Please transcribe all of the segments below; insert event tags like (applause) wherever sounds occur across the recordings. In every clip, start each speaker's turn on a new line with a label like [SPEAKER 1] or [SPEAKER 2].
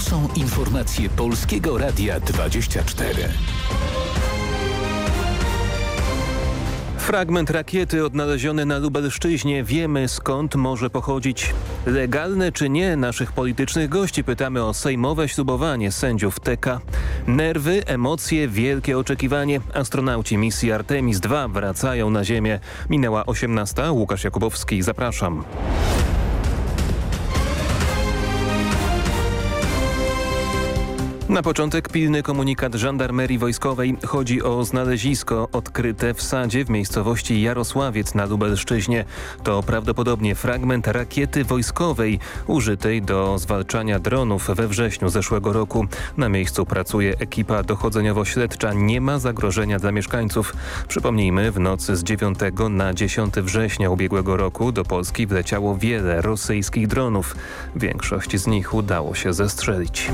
[SPEAKER 1] To są informacje Polskiego Radia 24.
[SPEAKER 2] Fragment rakiety odnaleziony na Lubelszczyźnie. Wiemy skąd może pochodzić. Legalne czy nie naszych politycznych gości pytamy o sejmowe ślubowanie sędziów TK. Nerwy, emocje, wielkie oczekiwanie. Astronauci misji Artemis II wracają na Ziemię. Minęła 18. Łukasz Jakubowski, zapraszam. Na początek pilny komunikat żandarmerii wojskowej. Chodzi o znalezisko odkryte w sadzie w miejscowości Jarosławiec na Lubelszczyźnie. To prawdopodobnie fragment rakiety wojskowej użytej do zwalczania dronów we wrześniu zeszłego roku. Na miejscu pracuje ekipa dochodzeniowo-śledcza. Nie ma zagrożenia dla mieszkańców. Przypomnijmy, w nocy z 9 na 10 września ubiegłego roku do Polski wleciało wiele rosyjskich dronów. Większość z nich udało się zestrzelić.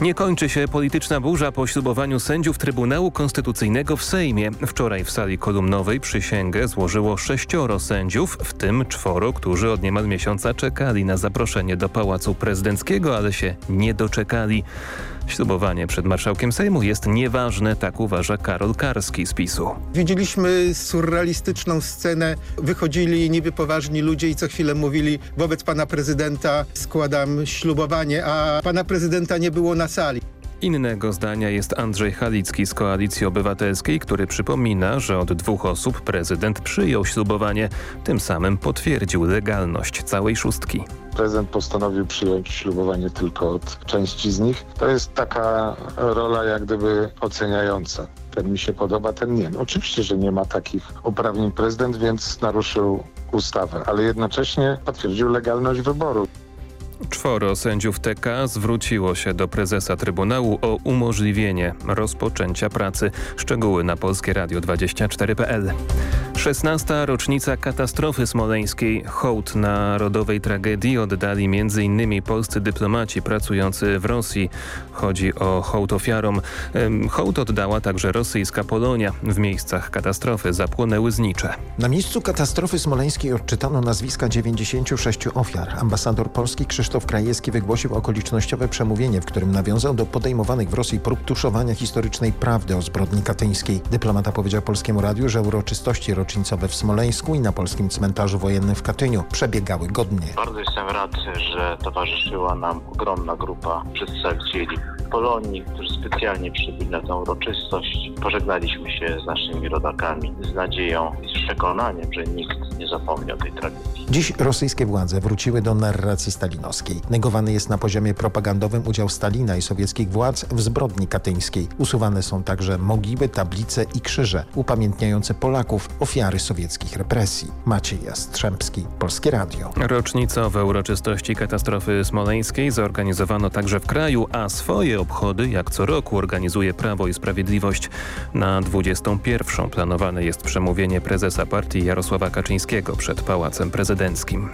[SPEAKER 2] Nie kończy się polityczna burza po ślubowaniu sędziów Trybunału Konstytucyjnego w Sejmie. Wczoraj w sali kolumnowej przysięgę złożyło sześcioro sędziów, w tym czworo, którzy od niemal miesiąca czekali na zaproszenie do Pałacu Prezydenckiego, ale się nie doczekali. Ślubowanie przed marszałkiem Sejmu jest nieważne, tak uważa Karol Karski z PiSu.
[SPEAKER 3] Widzieliśmy surrealistyczną scenę. Wychodzili niby poważni ludzie i co chwilę mówili wobec pana prezydenta składam ślubowanie, a pana prezydenta nie było na sali.
[SPEAKER 2] Innego zdania jest Andrzej Halicki z Koalicji Obywatelskiej, który przypomina, że od dwóch osób prezydent przyjął ślubowanie. Tym samym potwierdził legalność całej szóstki.
[SPEAKER 4] Prezydent postanowił przyjąć ślubowanie tylko od części z nich. To jest taka rola jak gdyby oceniająca. Ten mi się podoba, ten nie. No, oczywiście, że nie ma takich uprawnień prezydent, więc naruszył ustawę, ale jednocześnie potwierdził legalność wyboru.
[SPEAKER 2] Czworo sędziów TK zwróciło się do prezesa Trybunału o umożliwienie rozpoczęcia pracy. Szczegóły na Polskie Radio 24.pl. 16. rocznica katastrofy smoleńskiej. Hołd narodowej tragedii oddali m.in. polscy dyplomaci pracujący w Rosji. Chodzi o hołd ofiarom. Hołd oddała także rosyjska Polonia. W miejscach katastrofy zapłonęły znicze.
[SPEAKER 5] Na miejscu katastrofy smoleńskiej odczytano nazwiska 96 ofiar. Ambasador Polski Krzysztof Krajewski wygłosił okolicznościowe przemówienie, w którym nawiązał do podejmowanych w Rosji prób tuszowania historycznej prawdy o zbrodni katyńskiej. Dyplomata powiedział Polskiemu Radiu, że uroczystości rocznicowe w Smoleńsku i na polskim cmentarzu wojennym w Katyniu przebiegały godnie.
[SPEAKER 6] Bardzo jestem rad, że towarzyszyła nam ogromna grupa przedstawicieli Polonii, którzy specjalnie przybyli na tę uroczystość. Pożegnaliśmy się z naszymi rodakami z nadzieją i z przekonaniem, że nikt nie zapomni o tej tragedii.
[SPEAKER 5] Dziś rosyjskie władze wróciły do narracji stalinowskiej. Negowany jest na poziomie propagandowym udział Stalina i sowieckich władz w zbrodni katyńskiej. Usuwane są także mogiły, tablice i krzyże upamiętniające Polaków ofiary sowieckich represji. Maciej Jastrzębski, Polskie Radio.
[SPEAKER 2] Rocznicowe uroczystości katastrofy smoleńskiej zorganizowano także w kraju, a swoje obchody jak co roku organizuje Prawo i Sprawiedliwość. Na 21 planowane jest przemówienie prezesa partii Jarosława Kaczyńskiego przed Pałacem Prezydenckim.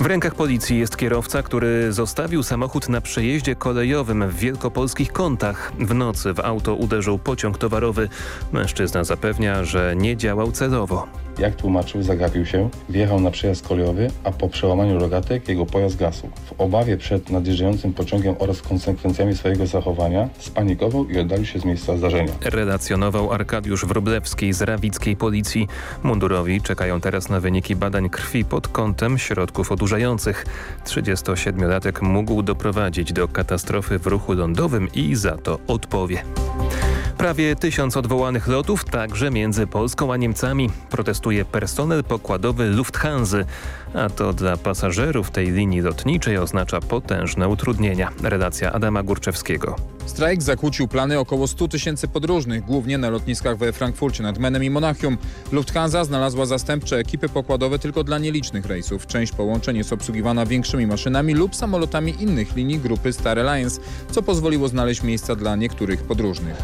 [SPEAKER 2] W rękach policji jest kierowca, który zostawił samochód na przejeździe kolejowym w wielkopolskich kątach. W nocy w auto uderzył pociąg towarowy. Mężczyzna zapewnia, że nie działał celowo.
[SPEAKER 7] Jak tłumaczył, zagapił się, wjechał na przejazd kolejowy, a po przełamaniu rogatek jego pojazd gasł. W obawie przed nadjeżdżającym pociągiem oraz konsekwencjami swojego zachowania spanikował i oddalił się z miejsca zdarzenia.
[SPEAKER 2] Relacjonował Arkadiusz Wróblewski z rawickiej policji. Mundurowi czekają teraz na wyniki badań krwi pod kątem środków odurzających. 37-latek mógł doprowadzić do katastrofy w ruchu lądowym i za to odpowie. Prawie tysiąc odwołanych lotów także między Polską a Niemcami protestuje personel pokładowy Lufthansa, a to dla pasażerów tej linii lotniczej oznacza potężne utrudnienia. Relacja Adama Górczewskiego.
[SPEAKER 8] Strajk zakłócił plany około 100 tysięcy podróżnych, głównie na lotniskach we Frankfurcie nad Menem i Monachium. Lufthansa znalazła zastępcze ekipy pokładowe tylko dla nielicznych rejsów. Część połączeń jest obsługiwana większymi maszynami lub samolotami innych linii grupy Star Alliance, co pozwoliło znaleźć miejsca dla niektórych podróżnych.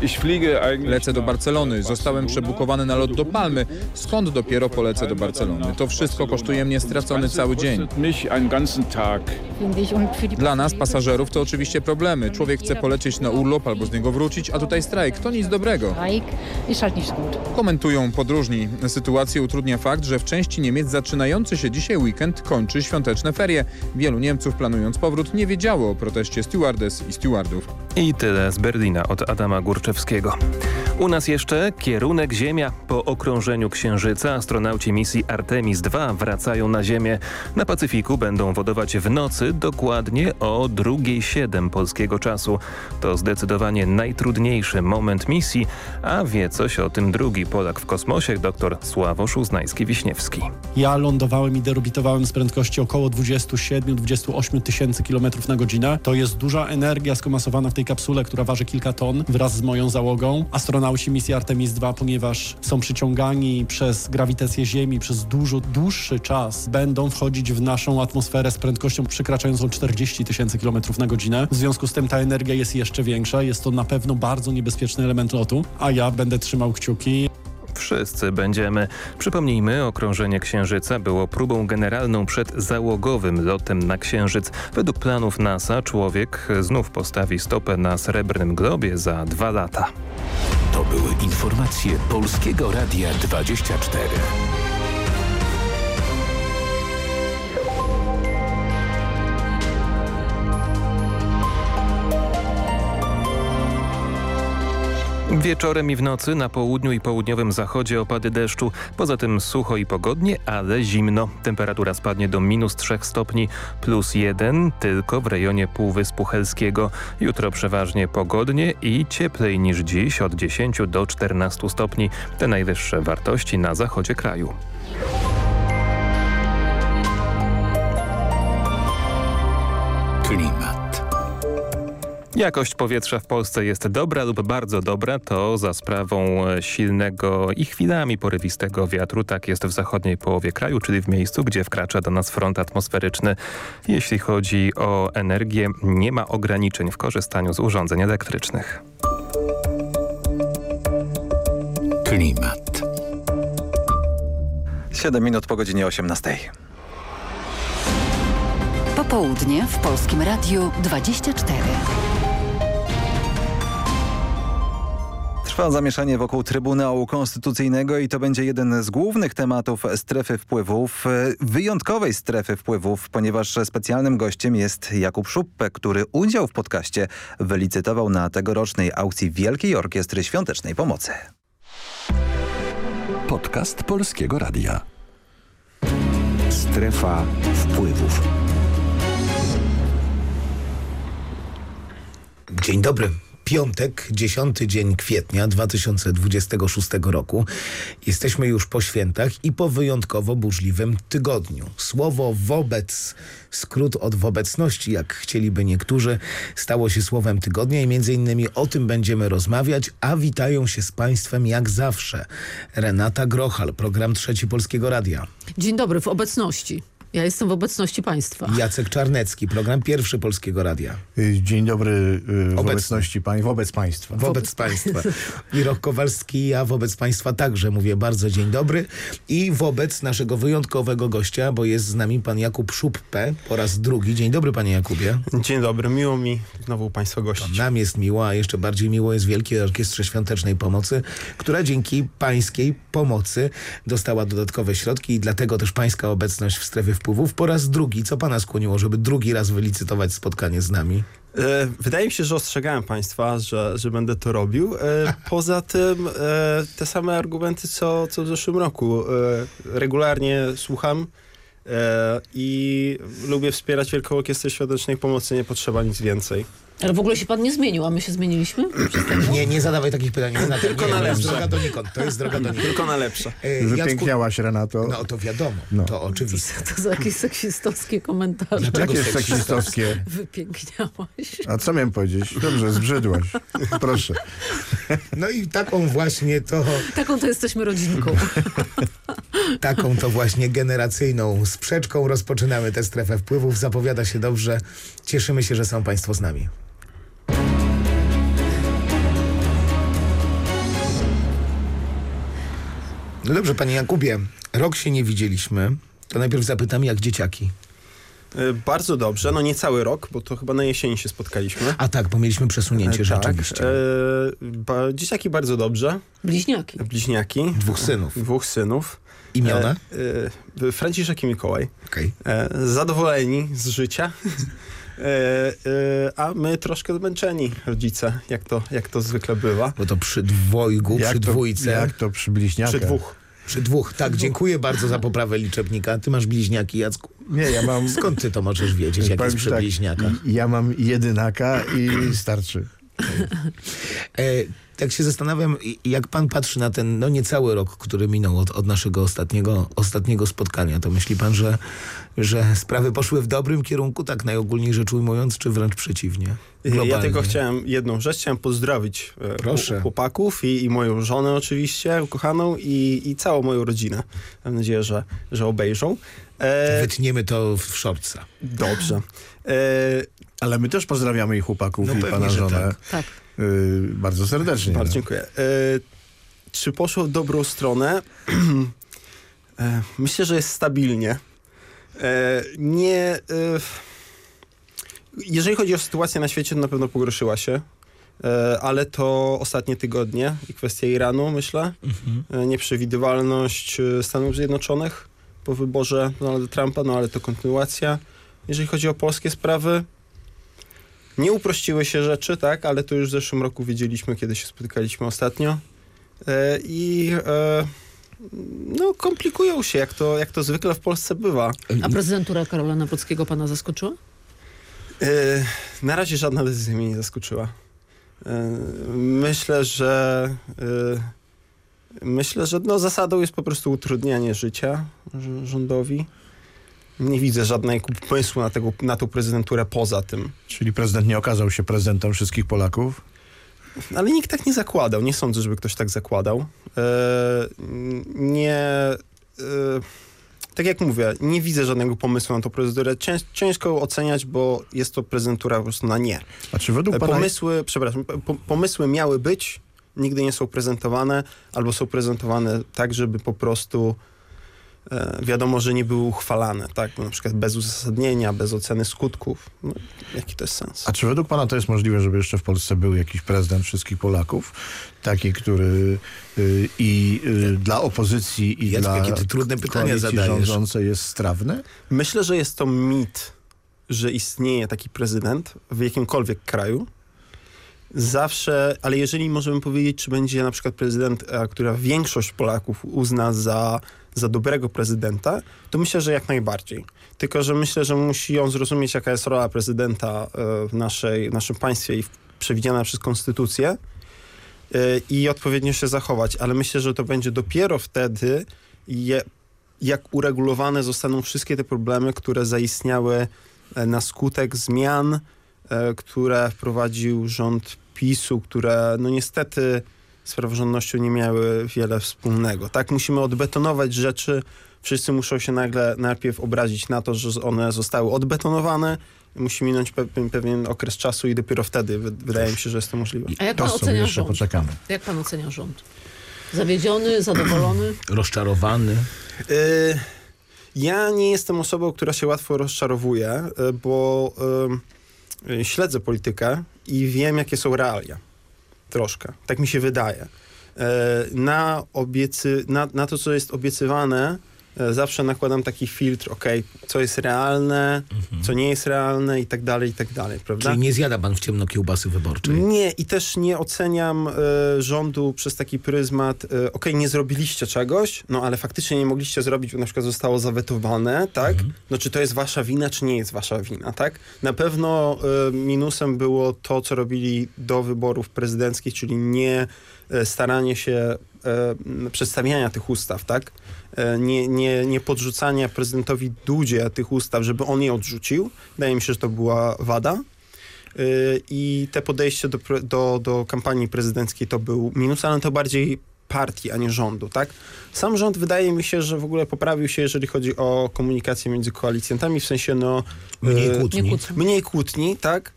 [SPEAKER 8] Lecę do Barcelony, zostałem przebukowany na lot do Palmy, skąd dopiero polecę do Barcelony. To wszystko kosztuje mnie stracony cały dzień. Dla nas, pasażerów, to oczywiście problemy. Człowiek chce polecieć na urlop albo z niego wrócić, a tutaj strajk. To nic dobrego. Komentują podróżni. Sytuację utrudnia fakt, że w części Niemiec zaczynający się dzisiaj weekend kończy świąteczne ferie. Wielu Niemców planując powrót nie wiedziało o proteście stewardess i stewardów.
[SPEAKER 2] I tyle z Berlina od Adama Górczewskiego. U nas jeszcze kierunek Ziemia. Po okrążeniu Księżyca astronauci misji Artemis II wracają na Ziemię. Na Pacyfiku będą wodować w nocy dokładnie o 2.07 polskiego czasu. To zdecydowanie najtrudniejszy moment misji, a wie coś o tym drugi Polak w kosmosie, dr Sławosz Uznański-Wiśniewski.
[SPEAKER 9] Ja lądowałem i deorbitowałem z prędkości około 27-28 tysięcy kilometrów na godzinę. To jest duża energia skomasowana w tej kapsule, która waży kilka ton wraz z moją załogą. Astronauci misji Artemis II, ponieważ są przyciągani przez grawitację Ziemi przez dużo dłuższy czas, będą wchodzić w naszą atmosferę z prędkością przekraczającą 40 tysięcy kilometrów na godzinę. W związku z tym ta energia jest jeszcze większa. Jest to na pewno bardzo niebezpieczny element lotu, a ja będę trzymał kciuki.
[SPEAKER 2] Wszyscy będziemy. Przypomnijmy, okrążenie Księżyca było próbą generalną przed załogowym lotem na Księżyc. Według planów NASA człowiek znów postawi stopę na Srebrnym Globie za dwa lata.
[SPEAKER 1] To były informacje Polskiego Radia 24.
[SPEAKER 2] Wieczorem i w nocy na południu i południowym zachodzie opady deszczu. Poza tym sucho i pogodnie, ale zimno. Temperatura spadnie do minus 3 stopni plus 1 tylko w rejonie Półwyspu Helskiego. Jutro przeważnie pogodnie i cieplej niż dziś od 10 do 14 stopni. Te najwyższe wartości na zachodzie kraju.
[SPEAKER 1] Klimat.
[SPEAKER 2] Jakość powietrza w Polsce jest dobra lub bardzo dobra, to za sprawą silnego i chwilami porywistego wiatru. Tak jest w zachodniej połowie kraju, czyli w miejscu, gdzie wkracza do nas front atmosferyczny. Jeśli chodzi o energię, nie ma ograniczeń w korzystaniu z urządzeń elektrycznych.
[SPEAKER 1] Klimat.
[SPEAKER 10] 7 minut po godzinie 18.
[SPEAKER 11] Popołudnie w Polskim Radiu 24.
[SPEAKER 10] Trwa zamieszanie wokół Trybunału Konstytucyjnego i to będzie jeden z głównych tematów strefy wpływów, wyjątkowej strefy wpływów, ponieważ specjalnym gościem jest Jakub Szuppe, który udział w podcaście wylicytował na tegorocznej aukcji Wielkiej Orkiestry Świątecznej Pomocy.
[SPEAKER 1] Podcast Polskiego Radia. Strefa wpływów.
[SPEAKER 12] Dzień dobry. Piątek, 10 dzień kwietnia 2026 roku. Jesteśmy już po świętach i po wyjątkowo burzliwym tygodniu. Słowo wobec, skrót od wobec,ności, jak chcieliby niektórzy, stało się słowem tygodnia i między innymi o tym będziemy rozmawiać, a witają się z Państwem jak zawsze. Renata Grochal, program Trzeci Polskiego Radia.
[SPEAKER 13] Dzień dobry, w obecności. Ja jestem w obecności państwa.
[SPEAKER 12] Jacek Czarnecki, program Pierwszy Polskiego Radia.
[SPEAKER 14] Dzień dobry w Obecny. obecności pań, wobec państwa.
[SPEAKER 12] Wobec, wobec państwa. I Rok Kowalski, ja wobec państwa także mówię bardzo dzień dobry. I wobec naszego wyjątkowego gościa, bo jest z nami pan Jakub Szuppe po raz drugi. Dzień dobry panie Jakubie.
[SPEAKER 15] Dzień dobry, miło mi znowu państwa gościć.
[SPEAKER 12] To nam jest miło, a jeszcze bardziej miło jest Wielkiej Orkiestrze Świątecznej Pomocy, która dzięki pańskiej pomocy dostała dodatkowe środki i dlatego też pańska obecność w strefie wpływów po raz drugi. Co pana skłoniło, żeby drugi raz wylicytować spotkanie z nami?
[SPEAKER 15] E, wydaje mi się, że ostrzegałem państwa, że, że będę to robił. E, (laughs) poza tym e, te same argumenty, co, co w zeszłym roku. Regularnie słucham i lubię wspierać Wielką Orkiestrę Świątecznej Pomocy. Nie potrzeba nic więcej.
[SPEAKER 13] Ale w ogóle się pan nie zmienił, a my się zmieniliśmy? (clears throat)
[SPEAKER 12] Nie, nie zadawaj takich pytań.
[SPEAKER 15] Tylko
[SPEAKER 12] nie,
[SPEAKER 15] na lepsze.
[SPEAKER 12] To jest droga donikąd. To jest droga donikąd.
[SPEAKER 15] Tylko na lepsze.
[SPEAKER 14] E, Wypiękniałaś, Renato.
[SPEAKER 12] No to wiadomo, no. to oczywiście.
[SPEAKER 13] To, to za jakieś seksistowskie komentarze.
[SPEAKER 14] Dlaczego Jakie seksistowskie?
[SPEAKER 13] Wypiękniałaś.
[SPEAKER 14] A co miałem powiedzieć? Dobrze, zbrzydłaś. Proszę.
[SPEAKER 12] No i taką właśnie to...
[SPEAKER 13] Taką to jesteśmy rodzinką. (laughs)
[SPEAKER 12] taką to właśnie generacyjną sprzeczką rozpoczynamy tę strefę wpływów. Zapowiada się dobrze. Cieszymy się, że są państwo z nami. No dobrze, panie Jakubie, rok się nie widzieliśmy. To najpierw zapytam, jak dzieciaki?
[SPEAKER 15] E, bardzo dobrze, no nie cały rok, bo to chyba na jesieni się spotkaliśmy.
[SPEAKER 12] A tak, bo mieliśmy przesunięcie
[SPEAKER 15] E, tak.
[SPEAKER 12] rzeczywiście.
[SPEAKER 15] E, ba, dzieciaki bardzo dobrze.
[SPEAKER 13] Bliźniaki.
[SPEAKER 15] Bliźniaki.
[SPEAKER 12] Dwóch synów.
[SPEAKER 15] Dwóch synów.
[SPEAKER 12] Imiona?
[SPEAKER 15] E, e, Franciszek i Mikołaj.
[SPEAKER 12] Okay.
[SPEAKER 15] E, zadowoleni z życia. E, e, a my troszkę zmęczeni, rodzice, jak to, jak to zwykle bywa.
[SPEAKER 12] Bo to przy dwojgu,
[SPEAKER 14] Jak
[SPEAKER 12] przy
[SPEAKER 14] to-
[SPEAKER 12] dwójce.
[SPEAKER 14] jak to przy bliźniakach?
[SPEAKER 15] Przy dwóch.
[SPEAKER 12] Przy dwóch. Tak, dziękuję bardzo za poprawę liczebnika. Ty masz bliźniaki, Jacku?
[SPEAKER 14] Nie, ja mam...
[SPEAKER 12] Skąd ty to możesz wiedzieć, jak jest przy
[SPEAKER 14] tak,
[SPEAKER 12] bliźniakach?
[SPEAKER 14] Ja mam jedynaka i starczy.
[SPEAKER 12] E, tak się zastanawiam, i- jak pan patrzy na ten, no niecały rok, który minął od, od naszego ostatniego, ostatniego spotkania, to myśli pan, że, że sprawy poszły w dobrym kierunku, tak najogólniej rzecz ujmując, czy wręcz przeciwnie?
[SPEAKER 15] Ja
[SPEAKER 12] Globalnie.
[SPEAKER 15] tylko chciałem jedną rzecz, chciałem pozdrowić e,
[SPEAKER 12] Proszę.
[SPEAKER 15] chłopaków i, i moją żonę oczywiście, ukochaną i, i całą moją rodzinę. Mam nadzieję, że, że obejrzą. E,
[SPEAKER 12] Wytniemy to w shortsa.
[SPEAKER 15] Dobrze. E,
[SPEAKER 14] Ale my też pozdrawiamy i chłopaków,
[SPEAKER 12] No
[SPEAKER 14] i pana żonę.
[SPEAKER 12] tak.
[SPEAKER 13] Tak.
[SPEAKER 14] Y, bardzo serdecznie.
[SPEAKER 15] Bardzo
[SPEAKER 14] no.
[SPEAKER 15] dziękuję. E, czy poszło w dobrą stronę? e, (clears throat) myślę, że jest stabilnie. Nie... Jeżeli chodzi o sytuację na świecie, to na pewno pogorszyła się. Ale to ostatnie tygodnie i kwestia Iranu, myślę. E, nieprzewidywalność Stanów Zjednoczonych po wyborze Donalda Trumpa, no ale to kontynuacja. Jeżeli chodzi o polskie sprawy, nie uprościły się rzeczy, tak, ale to już w zeszłym roku wiedzieliśmy, kiedy się spotykaliśmy ostatnio. E, I e, no, komplikują się, jak to, jak to zwykle w Polsce bywa.
[SPEAKER 13] A prezydentura Karola Nawrockiego pana zaskoczyła?
[SPEAKER 15] E, na razie żadna decyzja mnie nie zaskoczyła. Myślę, że myślę, że no, zasadą jest po prostu utrudnianie życia rz- rządowi. Nie widzę żadnego pomysłu na, tego, na tą prezydenturę poza tym.
[SPEAKER 14] Czyli prezydent nie okazał się prezydentem wszystkich Polaków?
[SPEAKER 15] Ale nikt tak nie zakładał. Nie sądzę, żeby ktoś tak zakładał. E, nie. E, tak jak mówię, nie widzę żadnego pomysłu na tą prezydenturę. Cięż, ciężko oceniać, bo jest to prezydentura po prostu na nie.
[SPEAKER 14] A czy według
[SPEAKER 15] E,
[SPEAKER 14] pana...
[SPEAKER 15] Pomysły, przepraszam, po, pomysły miały być, nigdy nie są prezentowane, albo są prezentowane tak, żeby po prostu wiadomo, że nie były uchwalane, tak? No, na przykład bez uzasadnienia, bez oceny skutków. No, jaki to jest sens?
[SPEAKER 14] A czy według pana to jest możliwe, żeby jeszcze w Polsce był jakiś prezydent wszystkich Polaków? Taki, który y, i y, dla opozycji i
[SPEAKER 12] Jacku,
[SPEAKER 14] dla
[SPEAKER 12] jakie ty trudne pytania
[SPEAKER 14] koalicji
[SPEAKER 12] zadajesz.
[SPEAKER 14] rządzącej jest strawny?
[SPEAKER 15] Myślę, że jest to mit, że istnieje taki prezydent w jakimkolwiek kraju. Zawsze, ale jeżeli możemy powiedzieć, czy będzie na przykład prezydent, e, która większość Polaków uzna za, za dobrego prezydenta, to myślę, że jak najbardziej. Tylko, że myślę, że musi on zrozumieć, jaka jest rola prezydenta e, w, naszej, w naszym państwie i przewidziana przez konstytucję e, i odpowiednio się zachować. Ale myślę, że to będzie dopiero wtedy, jak uregulowane zostaną wszystkie te problemy, które zaistniały e, na skutek zmian, które wprowadził rząd PiSu, które no niestety z praworządnością nie miały wiele wspólnego. Tak, musimy odbetonować rzeczy. Wszyscy muszą się nagle najpierw obrazić na to, że one zostały odbetonowane. Musi minąć pe- pewien okres czasu i dopiero wtedy wy- wydaje mi się, że jest to możliwe.
[SPEAKER 13] A jak
[SPEAKER 14] To
[SPEAKER 13] pan
[SPEAKER 14] sobie
[SPEAKER 13] ocenia
[SPEAKER 14] jeszcze
[SPEAKER 13] rząd?
[SPEAKER 14] poczekamy.
[SPEAKER 13] Jak pan ocenia rząd? Zawiedziony, zadowolony? (clears throat)
[SPEAKER 12] Rozczarowany.
[SPEAKER 15] Y, Ja nie jestem osobą, która się łatwo rozczarowuje, y, bo y, y, śledzę politykę i wiem, jakie są realia. Troszkę. Tak mi się wydaje. Y, Na, obiecy, na, na to, co jest obiecywane, zawsze nakładam taki filtr, ok, co jest realne, co nie jest realne i tak dalej, i tak dalej, prawda?
[SPEAKER 12] Czyli nie zjada pan w ciemno kiełbasy wyborczej.
[SPEAKER 15] Nie, i też nie oceniam e, rządu przez taki pryzmat, e, okej, nie zrobiliście czegoś, no ale faktycznie nie mogliście zrobić, bo na przykład zostało zawetowane, tak? No czy to jest wasza wina, czy nie jest wasza wina, tak? Na pewno e, minusem było to, co robili do wyborów prezydenckich, czyli nie e, staranie się e, przedstawiania tych ustaw, tak? E, Nie, nie, nie podrzucania prezydentowi Dudzie tych ustaw, żeby on je odrzucił. Wydaje mi się, że to była wada. I te podejście do, do, do kampanii prezydenckiej to był minus, ale to bardziej partii, a nie rządu, tak? Sam rząd wydaje mi się, że w ogóle poprawił się, jeżeli chodzi o komunikację między koalicjantami, w sensie no...
[SPEAKER 12] Mniej kłótni.
[SPEAKER 15] Mniej kłótni, tak?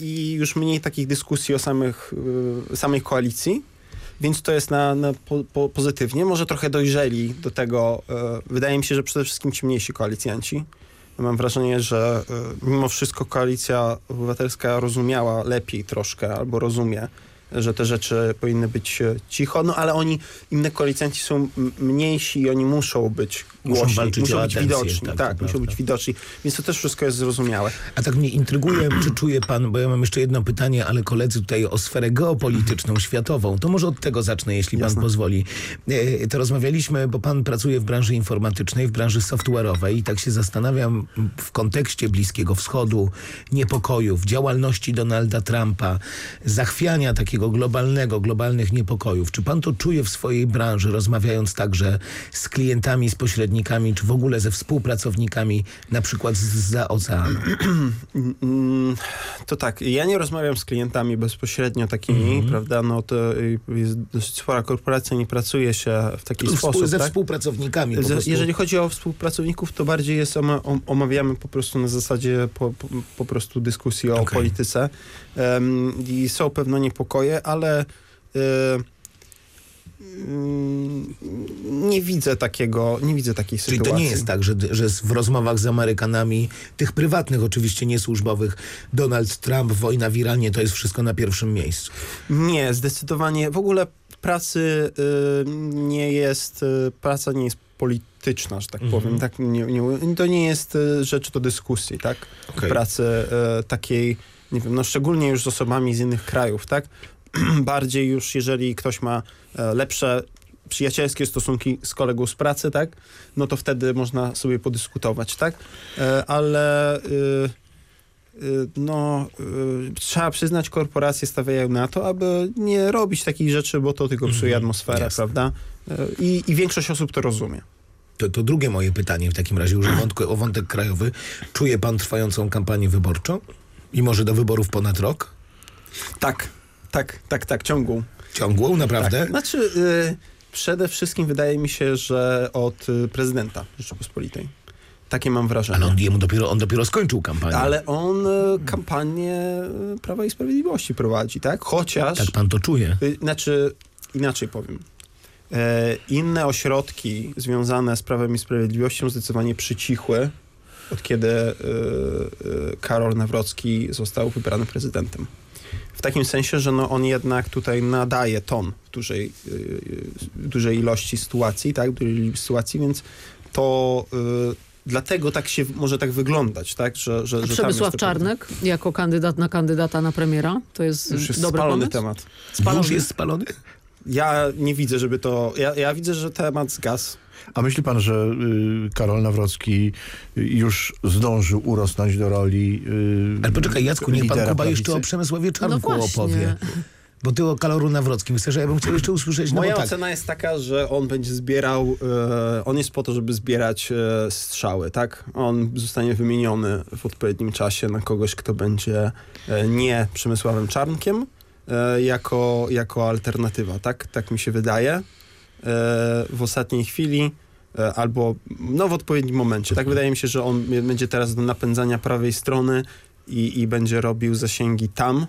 [SPEAKER 15] Y, I już mniej takich dyskusji o samych, y, samej koalicji. więc to jest na, na po, po, pozytywnie. Może trochę dojrzeli do tego. E, wydaje mi się, że przede wszystkim ci mniejsi koalicjanci. Mam wrażenie, że e, mimo wszystko koalicja obywatelska rozumiała lepiej troszkę, albo rozumie że te rzeczy powinny być e, cicho, no ale oni, inne koalicjanci są mniejsi i oni muszą być
[SPEAKER 12] muszą
[SPEAKER 15] głośni,
[SPEAKER 12] walczyć
[SPEAKER 15] muszą być
[SPEAKER 12] atencję,
[SPEAKER 15] widoczni,
[SPEAKER 12] tak,
[SPEAKER 15] tak, muszą być widoczni, więc to też wszystko jest zrozumiałe.
[SPEAKER 12] A tak mnie intryguje, (clears throat) czy czuje pan, bo ja mam jeszcze jedno pytanie, ale koledzy tutaj o sferę geopolityczną, (clears throat) światową. To może od tego zacznę, jeśli pan pozwoli. E, To rozmawialiśmy, bo pan pracuje w branży informatycznej, w branży software'owej. I tak się zastanawiam w kontekście Bliskiego Wschodu, niepokojów, działalności Donalda Trumpa, zachwiania takiego globalnego, globalnych niepokojów. Czy pan to czuje w swojej branży, rozmawiając także z klientami, z pośrednikami, czy w ogóle ze współpracownikami, na przykład z za oceanu?
[SPEAKER 15] Mm, (clears throat) To tak, ja nie rozmawiam z klientami bezpośrednio takimi,
[SPEAKER 12] Mhm.
[SPEAKER 15] prawda, no to y, jest dosyć spora korporacja, nie pracuje się w taki
[SPEAKER 12] Współ-
[SPEAKER 15] sposób.
[SPEAKER 12] ze
[SPEAKER 15] tak?
[SPEAKER 12] współpracownikami
[SPEAKER 15] Ze-. Jeżeli chodzi o współpracowników, to bardziej jest oma, om- omawiamy po prostu na zasadzie po, po, po prostu dyskusji o polityce Em, i są pewne niepokoje, ale y, mm, nie widzę takiego, nie widzę takiej
[SPEAKER 12] Czyli
[SPEAKER 15] sytuacji.
[SPEAKER 12] to nie jest tak, że, że w rozmowach z Amerykanami, tych prywatnych oczywiście, nie służbowych, Donald Trump, wojna w Iranie, to jest wszystko na pierwszym miejscu.
[SPEAKER 15] Nie, zdecydowanie. W ogóle pracy y, nie jest, y, praca nie jest polityczna, że tak
[SPEAKER 12] Mhm.
[SPEAKER 15] powiem. Tak, nie, nie, to nie jest y, rzecz do dyskusji, tak?
[SPEAKER 12] Okej.
[SPEAKER 15] Pracy y, takiej, nie wiem, no szczególnie już z osobami z innych krajów, tak? (clears throat) Bardziej już, jeżeli ktoś ma e, lepsze przyjacielskie stosunki z kolegą z pracy, tak? No to wtedy można sobie podyskutować, tak? E, Ale... Y, y, no, y, trzeba przyznać, korporacje stawiają na to, aby nie robić takich rzeczy, bo to tylko psuje atmosferę, prawda? Y, I, I większość osób to rozumie.
[SPEAKER 12] To, to drugie moje pytanie w takim razie, już o wątek krajowy. Czuje pan trwającą kampanię wyborczą? I może do wyborów ponad rok?
[SPEAKER 15] Tak, tak, tak, tak, ciągłą.
[SPEAKER 12] Ciągłą, naprawdę?
[SPEAKER 15] Tak. Znaczy, y, przede wszystkim wydaje mi się, że od y, prezydenta Rzeczypospolitej. Takie mam wrażenie.
[SPEAKER 12] Ale on, jemu dopiero, on dopiero skończył kampanię.
[SPEAKER 15] Ale on y, kampanię Prawa i Sprawiedliwości prowadzi, tak? Chociaż...
[SPEAKER 12] Tak pan to czuje?
[SPEAKER 15] Znaczy, inaczej powiem. E, inne ośrodki związane z Prawem i Sprawiedliwością zdecydowanie przycichły od kiedy y, y, Karol Nawrocki został wybrany prezydentem. W takim sensie, że no on jednak tutaj nadaje ton w dużej, y, dużej ilości sytuacji, tak, dużej sytuacji, więc to dlatego tak się może tak wyglądać, tak, że, że,
[SPEAKER 13] Przemysław Czarnek jako kandydat na kandydata na premiera? To jest,
[SPEAKER 15] Już jest
[SPEAKER 13] dobry
[SPEAKER 15] spalony
[SPEAKER 13] pomysł?
[SPEAKER 15] temat.
[SPEAKER 13] Spalony?
[SPEAKER 12] Już jest spalony?
[SPEAKER 15] Ja nie widzę, żeby to... Ja, ja widzę, że temat zgasł.
[SPEAKER 14] A myśli pan, że y, Karol Nawrocki y, już zdążył urosnąć do roli y,
[SPEAKER 12] Ale poczekaj, Jacku, niech pan Kuba jeszcze o
[SPEAKER 14] prawicy?
[SPEAKER 12] Przemysławie
[SPEAKER 13] No
[SPEAKER 12] Czarnku
[SPEAKER 13] właśnie.
[SPEAKER 12] opowie. Bo ty o Kaloru Nawrockim chcesz, a ja bym chciał jeszcze usłyszeć, no
[SPEAKER 15] Moja
[SPEAKER 12] bo tak,
[SPEAKER 15] ocena jest taka, że on będzie zbierał, e, on jest po to, żeby zbierać e, strzały, tak? On zostanie wymieniony w odpowiednim czasie na kogoś, kto będzie e, nie Przemysławem Czarnkiem, jako, jako alternatywa, tak? Tak mi się wydaje. E, w ostatniej chwili e, albo no w odpowiednim momencie. Tak wydaje mi się, że on będzie teraz do napędzania prawej strony i, i będzie robił zasięgi tam.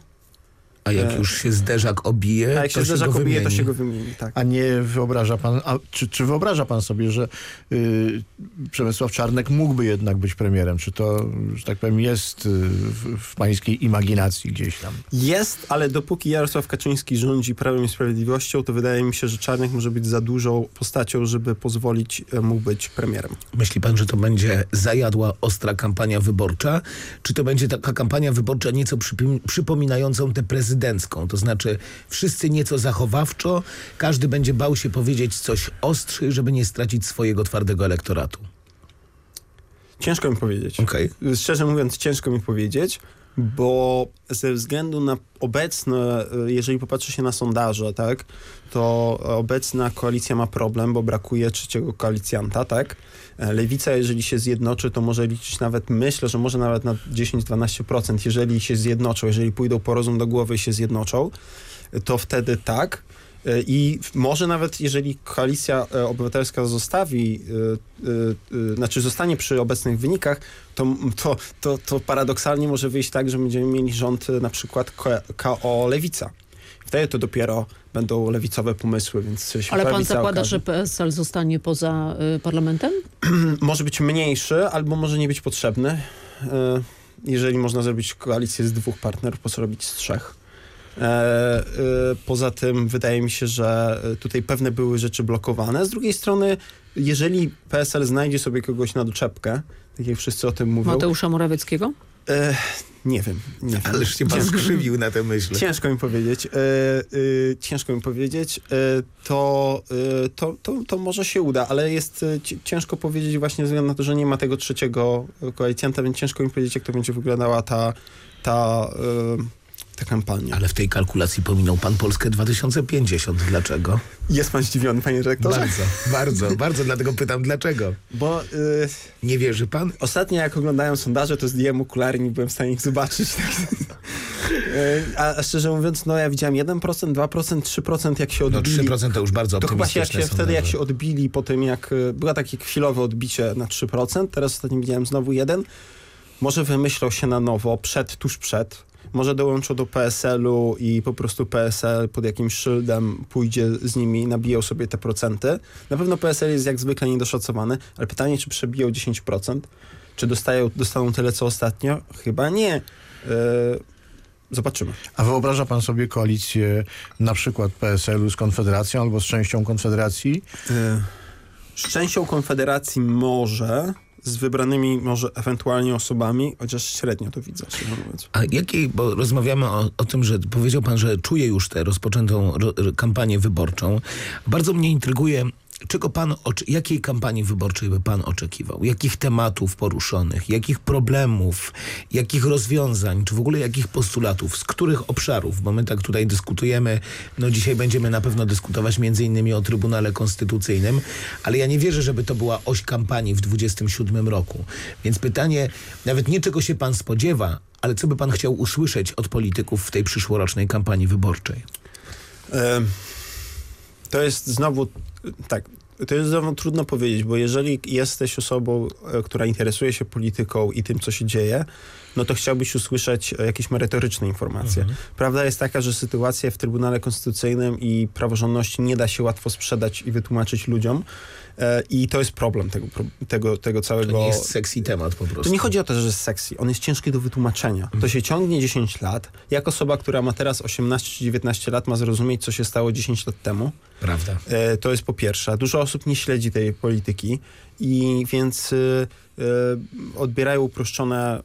[SPEAKER 12] A jak
[SPEAKER 15] e,
[SPEAKER 12] już się zderzak obije,
[SPEAKER 15] A jak
[SPEAKER 12] to
[SPEAKER 15] się zderza
[SPEAKER 12] go
[SPEAKER 15] kobije, to
[SPEAKER 12] wymieni.
[SPEAKER 15] się go wymieni, tak.
[SPEAKER 14] A nie wyobraża pan, a czy, czy wyobraża pan sobie, że y, Przemysław Czarnek mógłby jednak być premierem? Czy to, że tak powiem, jest y, w, w pańskiej imaginacji gdzieś tam?
[SPEAKER 15] Jest, ale dopóki Jarosław Kaczyński rządzi Prawem i Sprawiedliwością, to wydaje mi się, że Czarnek może być za dużą postacią, żeby pozwolić e, mu być premierem.
[SPEAKER 12] Myśli pan, że to będzie zajadła ostra kampania wyborcza? Czy to będzie taka kampania wyborcza nieco przypom- przypominającą tę prezydencką? To znaczy wszyscy nieco zachowawczo, każdy będzie bał się powiedzieć coś ostrzy, żeby nie stracić swojego twardego elektoratu.
[SPEAKER 15] Ciężko mi powiedzieć.
[SPEAKER 12] Okej.
[SPEAKER 15] Szczerze mówiąc, ciężko mi powiedzieć, bo ze względu na obecne, e, jeżeli popatrzy się na sondaże, tak, to obecna koalicja ma problem, bo brakuje trzeciego koalicjanta, tak. E, Lewica, jeżeli się zjednoczy, to może liczyć nawet, myślę, że może nawet na 10-12%, jeżeli się zjednoczą, jeżeli pójdą po rozum do głowy i się zjednoczą, to wtedy tak. E, I może nawet jeżeli koalicja e, obywatelska zostawi, znaczy zostanie przy obecnych wynikach, to, to, to, to paradoksalnie może wyjść tak, że będziemy mieli rząd na przykład KO Lewica. Wtedy to dopiero będą lewicowe pomysły, więc się
[SPEAKER 13] Ale pan zakłada, że PSL zostanie poza y, parlamentem? (clears throat)
[SPEAKER 15] może być mniejszy, albo może nie być potrzebny. Y, jeżeli można zrobić koalicję z dwóch partnerów, po co robić z trzech? E, y, Poza tym wydaje mi się, że tutaj pewne były rzeczy blokowane. Z drugiej strony, jeżeli PSL znajdzie sobie kogoś na doczepkę, tak jak wszyscy o tym mówią,
[SPEAKER 13] Mateusza Morawieckiego?
[SPEAKER 15] E, nie wiem, nie wiem.
[SPEAKER 12] Ależ się pan skrzywił na te myśli.
[SPEAKER 15] Ciężko mi powiedzieć. E, e, ciężko mi powiedzieć. E, to, e, to, to, to może się uda, ale jest e, ci- ciężko powiedzieć właśnie ze względu na to, że nie ma tego trzeciego koalicjanta, więc ciężko mi powiedzieć, jak to będzie wyglądała ta, ta, ta kampania.
[SPEAKER 12] Ale w tej kalkulacji pominął pan Polskę 2050. Dlaczego?
[SPEAKER 15] Jest pan zdziwiony, panie dyrektorze?
[SPEAKER 12] Bardzo, bardzo, bardzo. Dlatego pytam, dlaczego?
[SPEAKER 15] Bo...
[SPEAKER 12] nie wierzy pan?
[SPEAKER 15] Ostatnio jak oglądałem sondaże, to zdjąłem okulary, nie byłem w stanie ich zobaczyć. (laughs) E, a, szczerze mówiąc, no ja widziałem 1%, 2%, 3% jak się
[SPEAKER 12] No
[SPEAKER 15] odbili.
[SPEAKER 12] 3% to już bardzo
[SPEAKER 15] To chyba się, jak się
[SPEAKER 12] optymistyczne
[SPEAKER 15] wtedy jak
[SPEAKER 12] sondaże.
[SPEAKER 15] się odbili po tym, jak e, było takie chwilowe odbicie na 3%, teraz ostatnio widziałem znowu jeden. Może wymyślał się na nowo, przed, tuż przed. Może dołączył do PSL-u i po prostu PSL pod jakimś szyldem pójdzie z nimi i nabijał sobie te procenty. Na pewno PSL jest jak zwykle niedoszacowany, ale pytanie, czy przebiją 10%? Czy dostają, dostaną tyle, co ostatnio? Chyba nie. E, zobaczymy.
[SPEAKER 14] A wyobraża pan sobie koalicję na przykład PSL-u z Konfederacją albo z częścią Konfederacji?
[SPEAKER 15] E, Z częścią Konfederacji może, z wybranymi może ewentualnie osobami, chociaż średnio to widzę.
[SPEAKER 12] A jakiej, bo rozmawiamy o, o tym, że powiedział pan, że czuje już tę rozpoczętą ro, ro- kampanię wyborczą. Bardzo mnie intryguje, czego pan, jakiej kampanii wyborczej by pan oczekiwał? Jakich tematów poruszonych? Jakich problemów? Jakich rozwiązań? Czy w ogóle jakich postulatów? Z których obszarów? Bo my tak tutaj dyskutujemy, no dzisiaj będziemy na pewno dyskutować między innymi o Trybunale Konstytucyjnym, ale ja nie wierzę, żeby to była oś kampanii w 27 roku. Więc pytanie, nawet nie czego się pan spodziewa, ale co by pan chciał usłyszeć od polityków w tej przyszłorocznej kampanii wyborczej?
[SPEAKER 15] To jest znowu, tak, to jest znowu trudno powiedzieć, bo jeżeli jesteś osobą, e, która interesuje się polityką i tym, co się dzieje, no to chciałbyś usłyszeć e, jakieś merytoryczne informacje. Prawda jest taka, że sytuację w Trybunale Konstytucyjnym i praworządności nie da się łatwo sprzedać i wytłumaczyć ludziom. E, I to jest problem tego, tego, tego całego...
[SPEAKER 12] To nie jest sexy temat po prostu.
[SPEAKER 15] To nie chodzi o to, że jest sexy. On jest ciężki do wytłumaczenia. To się ciągnie 10 lat. Jak osoba, która ma teraz 18 czy 19 lat, ma zrozumieć, co się stało 10 lat temu.
[SPEAKER 12] Prawda.
[SPEAKER 15] E, to jest po pierwsze. Dużo osób nie śledzi tej polityki i więc y, odbierają uproszczone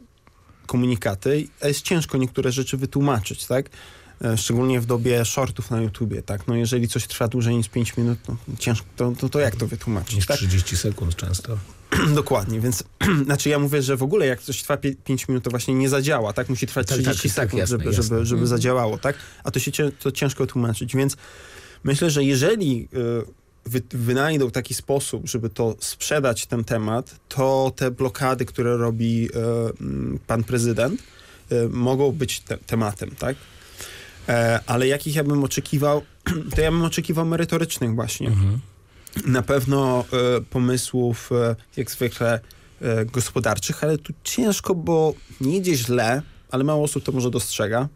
[SPEAKER 15] komunikaty, a jest ciężko niektóre rzeczy wytłumaczyć, tak? E, Szczególnie w dobie shortów na YouTubie, tak? No jeżeli coś trwa dłużej niż 5 minut, no ciężko, to, to, to jak to wytłumaczyć,
[SPEAKER 12] Niż
[SPEAKER 15] tak?
[SPEAKER 12] 30 sekund często. (clears throat)
[SPEAKER 15] Dokładnie, więc (clears throat) znaczy ja mówię, że w ogóle jak coś trwa 5 minut, to właśnie nie zadziała, tak? Musi trwać
[SPEAKER 12] Tak,
[SPEAKER 15] 30
[SPEAKER 12] tak, tak,
[SPEAKER 15] sekund,
[SPEAKER 12] jasne,
[SPEAKER 15] żeby,
[SPEAKER 12] jasne.
[SPEAKER 15] żeby, żeby
[SPEAKER 12] Mhm.
[SPEAKER 15] zadziałało, tak? A to się to ciężko tłumaczyć, więc myślę, że jeżeli y, wy, wynajdą taki sposób, żeby to sprzedać ten temat, to te blokady, które robi mm, pan prezydent, mogą być te, tematem, tak? E, ale jakich ja bym oczekiwał, (clears throat) to ja bym oczekiwał merytorycznych właśnie. Na pewno e, pomysłów, e, jak zwykle, gospodarczych, ale tu ciężko, bo nie idzie źle, ale mało osób to może dostrzega,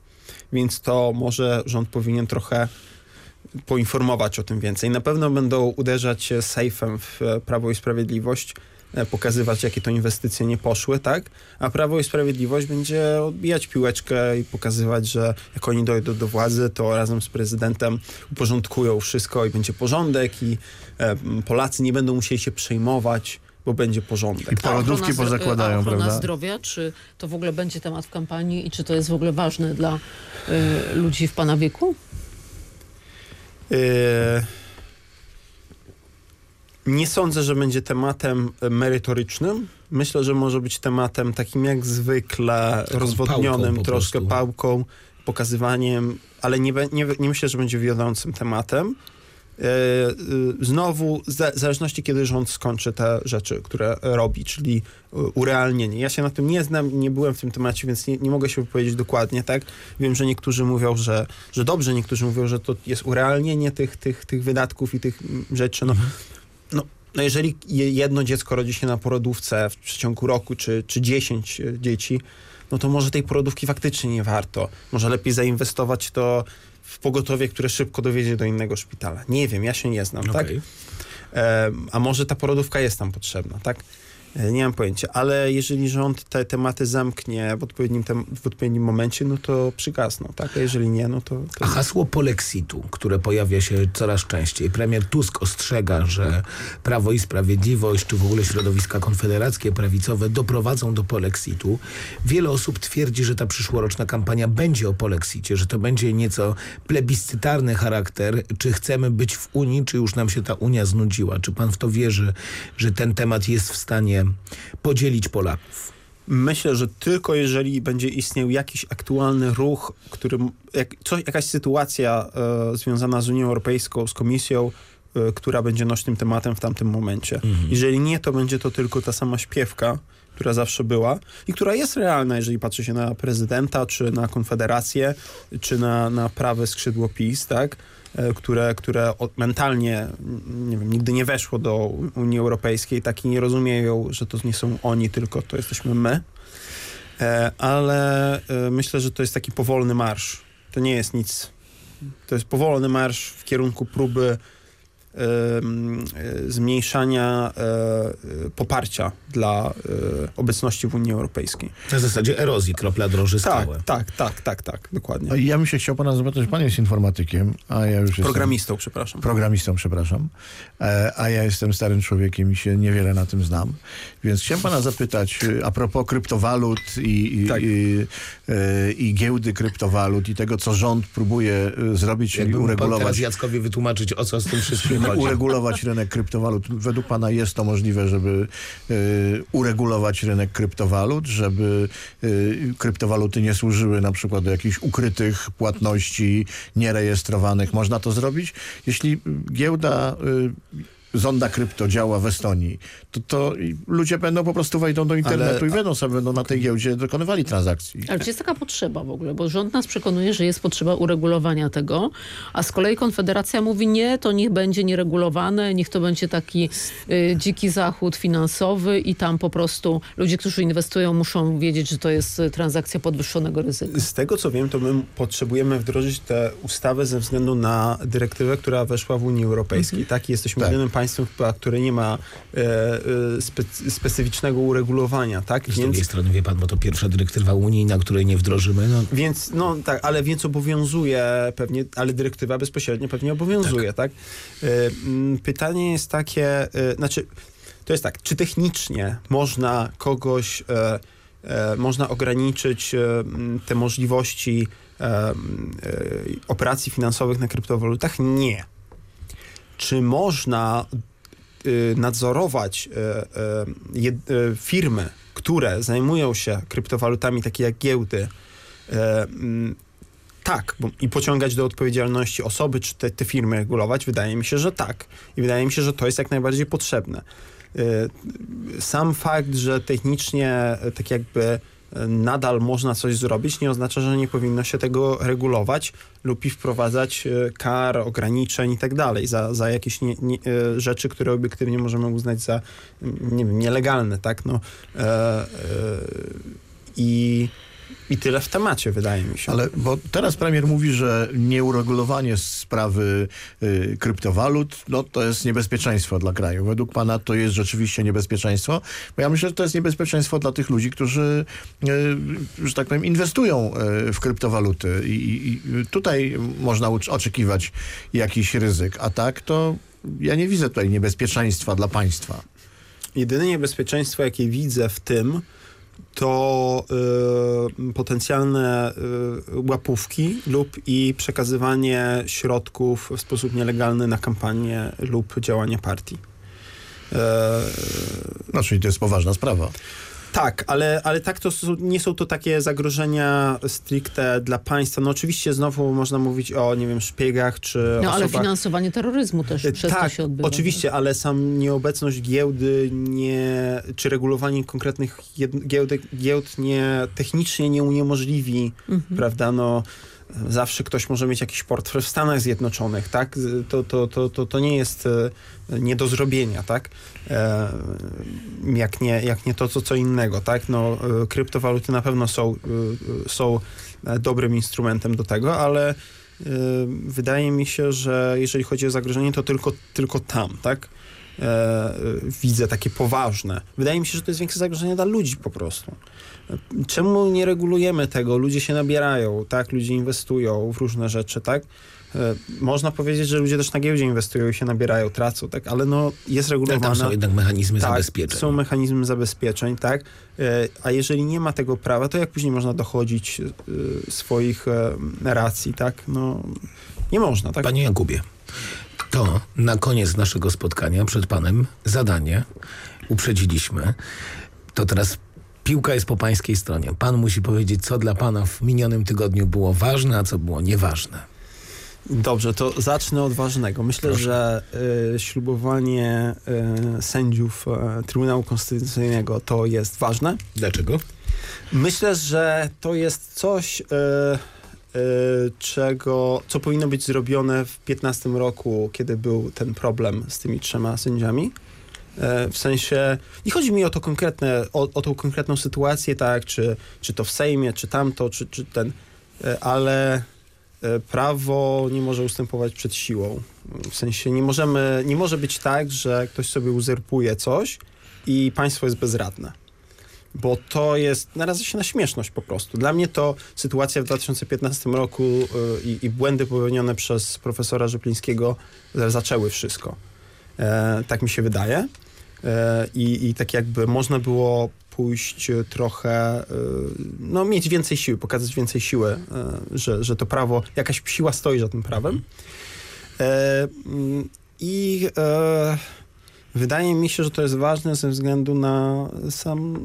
[SPEAKER 15] więc to może rząd powinien trochę poinformować o tym więcej. Na pewno będą uderzać sejfem w Prawo i Sprawiedliwość, pokazywać, jakie to inwestycje nie poszły, tak? A Prawo i Sprawiedliwość będzie odbijać piłeczkę i pokazywać, że jak oni dojdą do władzy, to razem z prezydentem uporządkują wszystko i będzie porządek i e, Polacy nie będą musieli się przejmować, bo będzie porządek.
[SPEAKER 13] A ochrona zdro- a ochrona zdrowia, czy to w ogóle będzie temat w kampanii i czy to jest w ogóle ważne dla y, ludzi w pana wieku?
[SPEAKER 15] Yy, Nie sądzę, że będzie tematem e, merytorycznym. Myślę, że może być tematem takim jak zwykle,
[SPEAKER 12] Taką
[SPEAKER 15] rozwodnionym,
[SPEAKER 12] pałką
[SPEAKER 15] troszkę
[SPEAKER 12] prostu.
[SPEAKER 15] pałką, pokazywaniem, ale nie, nie, nie myślę, że będzie wiodącym tematem. E, e, Znowu, w za- w zależności kiedy rząd skończy te rzeczy, które robi, czyli urealnienie. Ja się na tym nie znam, nie byłem w tym temacie, więc nie, nie mogę się wypowiedzieć dokładnie, tak? Wiem, że niektórzy mówią, że, że dobrze, niektórzy mówią, że to jest urealnienie tych, tych, tych wydatków i tych rzeczy. No, no, no jeżeli je- jedno dziecko rodzi się na porodówce w przeciągu roku, czy, czy 10 dzieci, no to może tej porodówki faktycznie nie warto. Może lepiej zainwestować to w pogotowie, które szybko dowiezie do innego szpitala. Nie wiem, ja się nie znam, okay. tak? E, a może ta porodówka jest tam potrzebna, tak? E, nie mam pojęcia, ale jeżeli rząd te tematy zamknie w odpowiednim, tem w odpowiednim momencie, no to przygasną, tak? A jeżeli nie, no to... to...
[SPEAKER 12] A hasło polexitu, które pojawia się coraz częściej. Premier Tusk ostrzega, że Prawo i Sprawiedliwość, czy w ogóle środowiska konfederackie, prawicowe doprowadzą do polexitu. Wiele osób twierdzi, że ta przyszłoroczna kampania będzie o polexicie, że to będzie nieco plebiscytarny charakter. Czy chcemy być w Unii, czy już nam się ta Unia znudziła? Czy pan w to wierzy, że ten temat jest w stanie podzielić Polaków?
[SPEAKER 15] Myślę, że tylko jeżeli będzie istniał jakiś aktualny ruch, którym, jak, coś, jakaś sytuacja e, związana z Unią Europejską, z Komisją, e, która będzie nośnym tematem w tamtym momencie. Mhm. Jeżeli nie, to będzie to tylko ta sama śpiewka, która zawsze była i która jest realna, jeżeli patrzy się na prezydenta, czy na Konfederację, czy na, na prawe skrzydło PiS, tak? E, które, które mentalnie nie wiem, nigdy nie weszło do Unii Europejskiej, tak i nie rozumieją, że to nie są oni, tylko to jesteśmy my. E, ale e, myślę, że to jest taki powolny marsz. To nie jest nic. To jest powolny marsz w kierunku próby zmniejszania poparcia dla obecności w Unii Europejskiej.
[SPEAKER 12] Na zasadzie erozji, kropla droży
[SPEAKER 15] tak, tak, tak, tak, tak, dokładnie.
[SPEAKER 14] Ja bym się chciał pana zapytać, pan jest informatykiem, a ja już
[SPEAKER 15] Programistą, przepraszam.
[SPEAKER 14] Programistą, przepraszam. E, a ja jestem starym człowiekiem i się niewiele na tym znam. Więc chciałem pana zapytać e, a propos kryptowalut i, tak. i, e, i giełdy kryptowalut i tego, co rząd próbuje zrobić,
[SPEAKER 12] czyli uregulować. Pan Jackowi wytłumaczyć, o co z tym wszystkim (laughs) chodzi.
[SPEAKER 14] Uregulować rynek kryptowalut. Według pana jest to możliwe, żeby y, uregulować rynek kryptowalut, żeby y, kryptowaluty nie służyły na przykład do jakichś ukrytych płatności nierejestrowanych. Można to zrobić? Jeśli giełda y, Zonda Krypto działa w Estonii, to, to ludzie będą po prostu wejdą do internetu ale, i będą sobie będą na tej giełdzie dokonywali transakcji.
[SPEAKER 13] Ale czy jest taka potrzeba w ogóle? Bo rząd nas przekonuje, że jest potrzeba uregulowania tego, a z kolei Konfederacja mówi nie, to niech będzie nieregulowane, niech to będzie taki y, dziki zachód finansowy i tam po prostu ludzie, którzy inwestują muszą wiedzieć, że to jest transakcja podwyższonego ryzyka.
[SPEAKER 15] Z tego co wiem, to my potrzebujemy wdrożyć tę ustawę ze względu na dyrektywę, która weszła w Unii Europejskiej. Mhm. Tak, jesteśmy tak. jedynym państwem, które nie ma e, e, spe, specyficznego uregulowania, tak?
[SPEAKER 12] Z więc, drugiej strony, wie pan, bo to pierwsza dyrektywa unijna, której nie wdrożymy. No.
[SPEAKER 15] Więc, no tak, ale więc obowiązuje pewnie, ale dyrektywa bezpośrednio pewnie obowiązuje, tak? tak? Pytanie jest takie, znaczy, to jest tak, czy technicznie można kogoś, można ograniczyć te możliwości operacji finansowych na kryptowalutach? Nie czy można y, nadzorować y, y, firmy, które zajmują się kryptowalutami, takie jak giełdy, tak, i pociągać do odpowiedzialności osoby, czy te, te, firmy regulować? Wydaje mi się, że tak. I wydaje mi się, że to jest jak najbardziej potrzebne. Sam fakt, że technicznie tak jakby nadal można coś zrobić, nie oznacza, że nie powinno się tego regulować lub i wprowadzać e, kar, ograniczeń i tak dalej za, za jakieś nie, nie, e, rzeczy, które obiektywnie możemy uznać za nie wiem, nielegalne, tak? No, e, e, I i tyle w temacie, wydaje mi się.
[SPEAKER 14] Ale bo teraz premier mówi, że nieuregulowanie sprawy y, kryptowalut, no to jest niebezpieczeństwo dla kraju. Według pana to jest rzeczywiście niebezpieczeństwo, bo ja myślę, że to jest niebezpieczeństwo dla tych ludzi, którzy, y, że tak powiem, inwestują y, w kryptowaluty I, i tutaj można oczekiwać jakiś ryzyk, a tak to ja nie widzę tutaj niebezpieczeństwa dla państwa.
[SPEAKER 15] Jedyne niebezpieczeństwo, jakie widzę w tym, to y, potencjalne y, łapówki lub i przekazywanie środków w sposób nielegalny na kampanię lub działania partii.
[SPEAKER 14] E, no, czyli to jest poważna sprawa.
[SPEAKER 15] Tak, ale, ale tak to są, nie są to takie zagrożenia stricte dla państwa. No oczywiście znowu można mówić o, nie wiem, szpiegach czy
[SPEAKER 13] No
[SPEAKER 15] osobach...
[SPEAKER 13] ale finansowanie terroryzmu też e, przez
[SPEAKER 15] tak,
[SPEAKER 13] to się odbywa.
[SPEAKER 15] oczywiście, ale sam nieobecność giełdy nie, czy regulowanie konkretnych giełd, giełd nie, technicznie nie uniemożliwi, mhm. prawda, no zawsze ktoś może mieć jakiś portfel w Stanach Zjednoczonych, tak? To, to, to, to, to nie jest e, nie do zrobienia, tak? E, jak nie, jak nie to, co, co innego, tak? No, e, kryptowaluty na pewno są, są dobrym instrumentem do tego, ale wydaje mi się, że jeżeli chodzi o zagrożenie, to tylko, tylko tam, tak? Widzę takie poważne. Wydaje mi się, że to jest większe zagrożenie dla ludzi po prostu. Czemu nie regulujemy tego? Ludzie się nabierają, tak? Ludzie inwestują w różne rzeczy, tak? E, można powiedzieć, że ludzie też na giełdzie inwestują i się nabierają, tracą, tak? Ale no jest regulowana.
[SPEAKER 12] tam są jednak mechanizmy
[SPEAKER 15] tak,
[SPEAKER 12] zabezpieczeń.
[SPEAKER 15] Są mechanizmy zabezpieczeń, tak? E, a jeżeli nie ma tego prawa, to jak później można dochodzić e, swoich racji, tak? No nie można, tak?
[SPEAKER 12] Panie Jakubie, to na koniec naszego spotkania przed panem zadanie uprzedziliśmy. To teraz piłka jest po pańskiej stronie. Pan musi powiedzieć, co dla pana w minionym tygodniu było ważne, a co było nieważne.
[SPEAKER 15] Dobrze, to zacznę od ważnego. Myślę, Proszę. że y, ślubowanie y, sędziów y, Trybunału Konstytucyjnego to jest ważne.
[SPEAKER 12] Dlaczego?
[SPEAKER 15] Myślę, że to jest coś, czego, co powinno być zrobione w 15 roku, kiedy był ten problem z tymi trzema sędziami. W sensie, nie chodzi mi o to konkretne, o, o tą konkretną sytuację, tak, czy, czy to w Sejmie, czy tamto, czy, czy ten, ale E, prawo nie może ustępować przed siłą. W sensie nie możemy, nie może być tak, że ktoś sobie uzurpuje coś i państwo jest bezradne. Bo to jest, narazia się na śmieszność po prostu. Dla mnie to sytuacja w 2015 roku yy, i błędy popełnione przez profesora Rzeplińskiego zaczęły wszystko. E, tak mi się wydaje. E, i, I tak jakby można było pójść e, trochę, e, no mieć więcej siły, pokazać więcej siły, że, że to prawo, jakaś siła stoi za tym prawem. I wydaje mi się, że to jest ważne ze względu na sam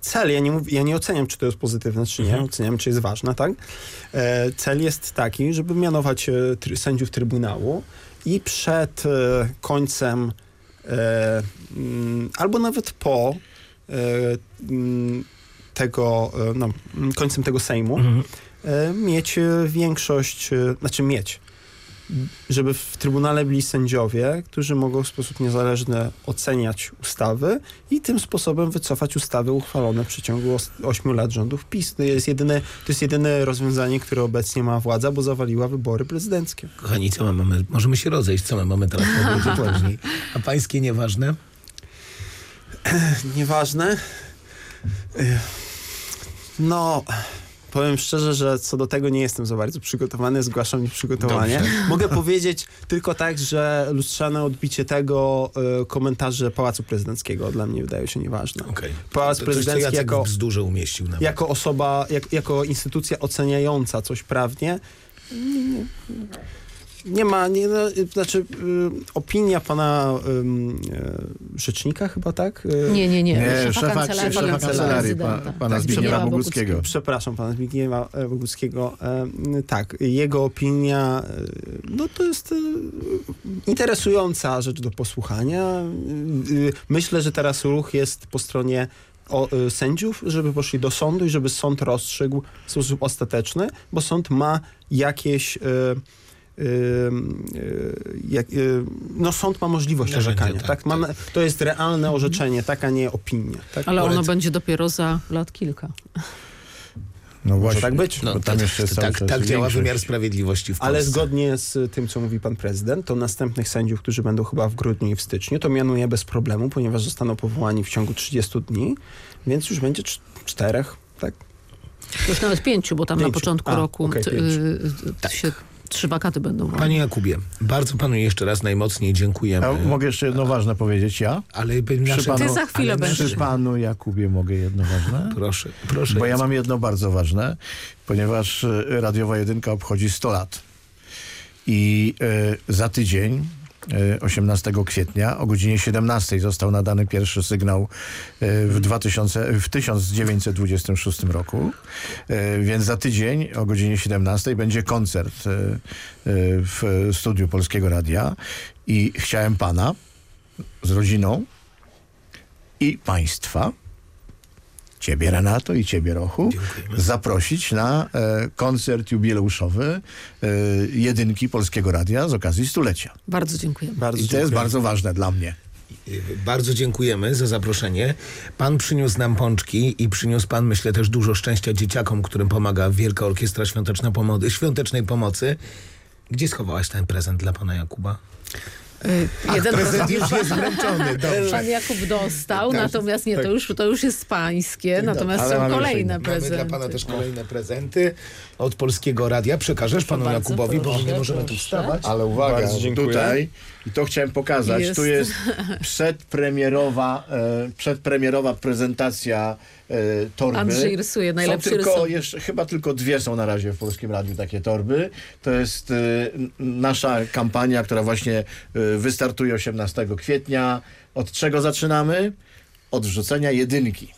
[SPEAKER 15] cel. Ja nie, ja nie oceniam, czy to jest pozytywne, czy nie. Mhm. Oceniam, czy jest ważne, tak? cel jest taki, żeby mianować sędziów Trybunału i przed końcem albo nawet po E, mm, tego, e, no, końcem tego Sejmu mhm. E, mieć większość, znaczy mieć, żeby w Trybunale byli sędziowie, którzy mogą w sposób niezależny oceniać ustawy i tym sposobem wycofać ustawy uchwalone w przeciągu 8 lat rządów PiS. To jest, jedyne, to jest jedyne rozwiązanie, które obecnie ma władza, bo zawaliła wybory prezydenckie.
[SPEAKER 12] Kochani, co my mamy? Możemy się rozejść, co my mamy teraz powiedzieć później. (laughs) A pańskie nieważne?
[SPEAKER 15] Nieważne. No, powiem szczerze, że co do tego nie jestem za bardzo przygotowany, zgłaszam nieprzygotowanie. Dobrze. (laughs) Mogę powiedzieć tylko tak, że lustrzane odbicie tego y, komentarze Pałacu Prezydenckiego dla mnie wydaje się nieważne.
[SPEAKER 12] Okay.
[SPEAKER 15] Pałac
[SPEAKER 12] to,
[SPEAKER 15] Prezydencki jako,
[SPEAKER 12] bzdurze umieścił nawet.
[SPEAKER 15] jako osoba, jak, jako instytucja oceniająca coś prawnie, nie, nie, nie ma, nie, no, znaczy y, opinia pana y, rzecznika chyba, tak?
[SPEAKER 13] Y, nie, nie, nie.
[SPEAKER 14] nie szefa, kancelarii, szefa kancelarii pa, pana tak, Zbigniewa Boguckiego.
[SPEAKER 15] Przepraszam, pana Zbigniewa e, Boguckiego. E, tak, jego opinia, no to jest interesująca rzecz do posłuchania. Myślę, że teraz ruch jest po stronie o, sędziów, żeby poszli do sądu i żeby sąd rozstrzygł w sposób ostateczny, bo sąd ma jakieś jak, no sąd ma możliwość orzekania. Tak, tak, Mamy, to jest realne orzeczenie, tak, a nie opinia. Tak?
[SPEAKER 13] Ale ono będzie dopiero za lat kilka.
[SPEAKER 14] No właśnie. Może
[SPEAKER 15] tak być.
[SPEAKER 12] No, tam jeszcze tak, tak, tak działa wymiar sprawiedliwości w Polsce.
[SPEAKER 15] Ale zgodnie z tym, co mówi pan prezydent, to następnych sędziów, którzy będą chyba w grudniu i w styczniu, to mianuje bez problemu, ponieważ zostaną powołani w ciągu 30 dni, więc już będzie czterech, tak?
[SPEAKER 13] Już nawet pięciu, bo tam pięciu. na początku a, roku okay, tak. Trzy wakaty będą wolne.
[SPEAKER 12] Panie Jakubie, bardzo panu jeszcze raz najmocniej dziękujemy. Ja
[SPEAKER 14] mogę jeszcze jedno ważne powiedzieć, ja?
[SPEAKER 12] Ale przy
[SPEAKER 13] panu, Ty za chwilę
[SPEAKER 14] będziesz. Przy panu Jakubie mogę jedno ważne?
[SPEAKER 12] Proszę, proszę.
[SPEAKER 14] Bo ja mam jedno bardzo ważne, ponieważ e, Radiowa Jedynka obchodzi 100 lat. I y, za tydzień 18 kwietnia o godzinie 17 został nadany pierwszy sygnał e, w, 2000, w 1926 roku, e, więc za tydzień o godzinie 17 będzie koncert e, w studiu Polskiego Radia. I chciałem pana z rodziną i państwa ciebie Renato i ciebie Rochu Dziękujemy. zaprosić na e, koncert jubileuszowy e, jedynki Polskiego Radia z okazji stulecia.
[SPEAKER 13] Bardzo dziękuję.
[SPEAKER 14] Bardzo I to dziękuję. jest bardzo ważne dla mnie.
[SPEAKER 12] Bardzo dziękujemy za zaproszenie. Pan przyniósł nam pączki i przyniósł pan, myślę, też dużo szczęścia dzieciakom, którym pomaga Wielka Orkiestra Świąteczna Pomocy, Świątecznej Pomocy. Gdzie schowałaś ten prezent dla pana Jakuba?
[SPEAKER 13] Ach, Jeden
[SPEAKER 12] prezent już jest wręczony, (laughs) dobrze.
[SPEAKER 13] Pan Jakub dostał,
[SPEAKER 12] Tak,
[SPEAKER 13] natomiast nie,
[SPEAKER 12] tak.
[SPEAKER 13] to już, to już jest pańskie, natomiast
[SPEAKER 12] Ale
[SPEAKER 13] są
[SPEAKER 12] mamy
[SPEAKER 13] kolejne
[SPEAKER 12] Mamy
[SPEAKER 13] prezenty.
[SPEAKER 12] dla pana też kolejne prezenty od Polskiego Radia. Przekażesz panu
[SPEAKER 13] bardzo,
[SPEAKER 12] Jakubowi, bo my nie
[SPEAKER 13] proszę,
[SPEAKER 12] możemy tu
[SPEAKER 13] proszę.
[SPEAKER 12] wstawać.
[SPEAKER 14] Ale uwaga,
[SPEAKER 15] Bardzo dziękuję.
[SPEAKER 14] tutaj, i to chciałem pokazać,
[SPEAKER 13] Jest.
[SPEAKER 14] tu jest przedpremierowa, e, przedpremierowa prezentacja e, torby.
[SPEAKER 13] Andrzej rysuje najlepszy
[SPEAKER 14] są tylko, jeszcze, Chyba tylko dwie są na razie w Polskim Radiu takie torby. To jest e, nasza kampania, która właśnie e, wystartuje 18 kwietnia. Od czego zaczynamy? Od wrzucenia jedynki.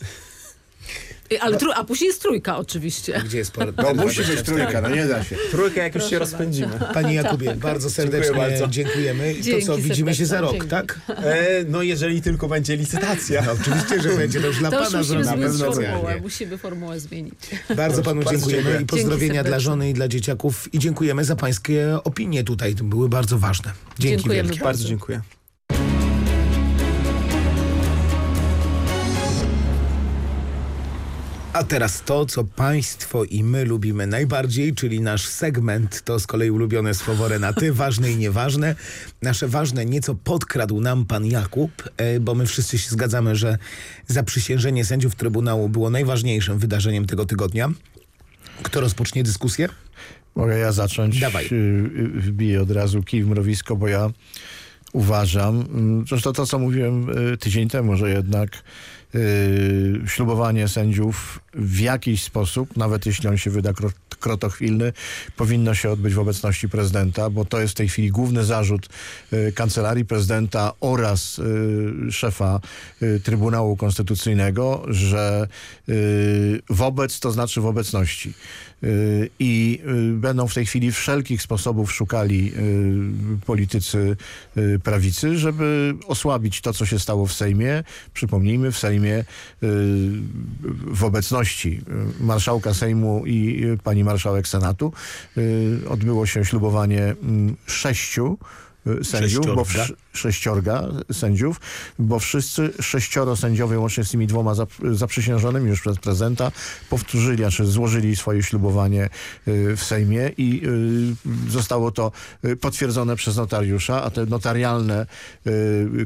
[SPEAKER 13] Y, Ale tru, a później jest trójka oczywiście.
[SPEAKER 12] Gdzie jest por- (laughs)
[SPEAKER 14] No musi być trójka, no nie da się.
[SPEAKER 15] Trójkę jak już się rozpędzimy.
[SPEAKER 12] Panie (laughs) Jakubie, bardzo serdecznie
[SPEAKER 15] Dziękuję bardzo.
[SPEAKER 12] dziękujemy. I to
[SPEAKER 13] Dzięki
[SPEAKER 12] co, widzimy się za rok,
[SPEAKER 13] dzięki.
[SPEAKER 12] tak?
[SPEAKER 15] E, no jeżeli tylko będzie licytacja.
[SPEAKER 12] No, oczywiście, że będzie. To już dla
[SPEAKER 13] To już
[SPEAKER 12] pana
[SPEAKER 13] musimy
[SPEAKER 12] zrobione.
[SPEAKER 13] zmienić
[SPEAKER 12] pewno
[SPEAKER 13] formułę, musimy formułę zmienić.
[SPEAKER 12] Bardzo panu
[SPEAKER 15] Bardzo
[SPEAKER 12] dziękujemy
[SPEAKER 15] dziękuję.
[SPEAKER 12] i pozdrowienia
[SPEAKER 13] Dzięki
[SPEAKER 12] dla żony i dla dzieciaków i dziękujemy za pańskie opinie tutaj. To były bardzo ważne. Dzięki
[SPEAKER 13] Dziękujemy
[SPEAKER 12] wielkie.
[SPEAKER 15] Bardzo dziękuję.
[SPEAKER 12] A teraz to, co państwo i my lubimy najbardziej, czyli nasz segment, to z kolei ulubione słowo Renaty, (laughs) ważne i nieważne. Nasze ważne nieco podkradł nam pan Jakub, e, bo my wszyscy się zgadzamy, że zaprzysiężenie sędziów Trybunału było najważniejszym wydarzeniem tego tygodnia. Kto rozpocznie dyskusję?
[SPEAKER 14] Mogę ja zacząć?
[SPEAKER 12] Dawaj.
[SPEAKER 14] Y, y, Wbiję od razu kij w mrowisko, bo ja uważam, mm, zresztą to, co mówiłem y, tydzień temu, że jednak ślubowanie sędziów w jakiś sposób, nawet jeśli on się wyda kro, krotochwilny, powinno się odbyć w obecności prezydenta, bo to jest w tej chwili główny zarzut y, Kancelarii Prezydenta oraz y, szefa y, Trybunału Konstytucyjnego, że y, wobec to znaczy w obecności. I y, będą w tej chwili wszelkich sposobów szukali y, politycy y, prawicy, żeby osłabić to, co się stało w Sejmie. Przypomnijmy, w Sejmie w obecności marszałka Sejmu i pani marszałek Senatu odbyło się ślubowanie mm, sześciu y, sędziów, bo
[SPEAKER 12] Sześciorga.
[SPEAKER 14] wsz- sześciorga sędziów, bo wszyscy sześcioro sędziowie łącznie z tymi dwoma zap- zaprzysiężonymi już przez prezydenta powtórzyli, znaczy złożyli swoje ślubowanie y, w Sejmie i y, zostało to potwierdzone przez notariusza, a te notarialne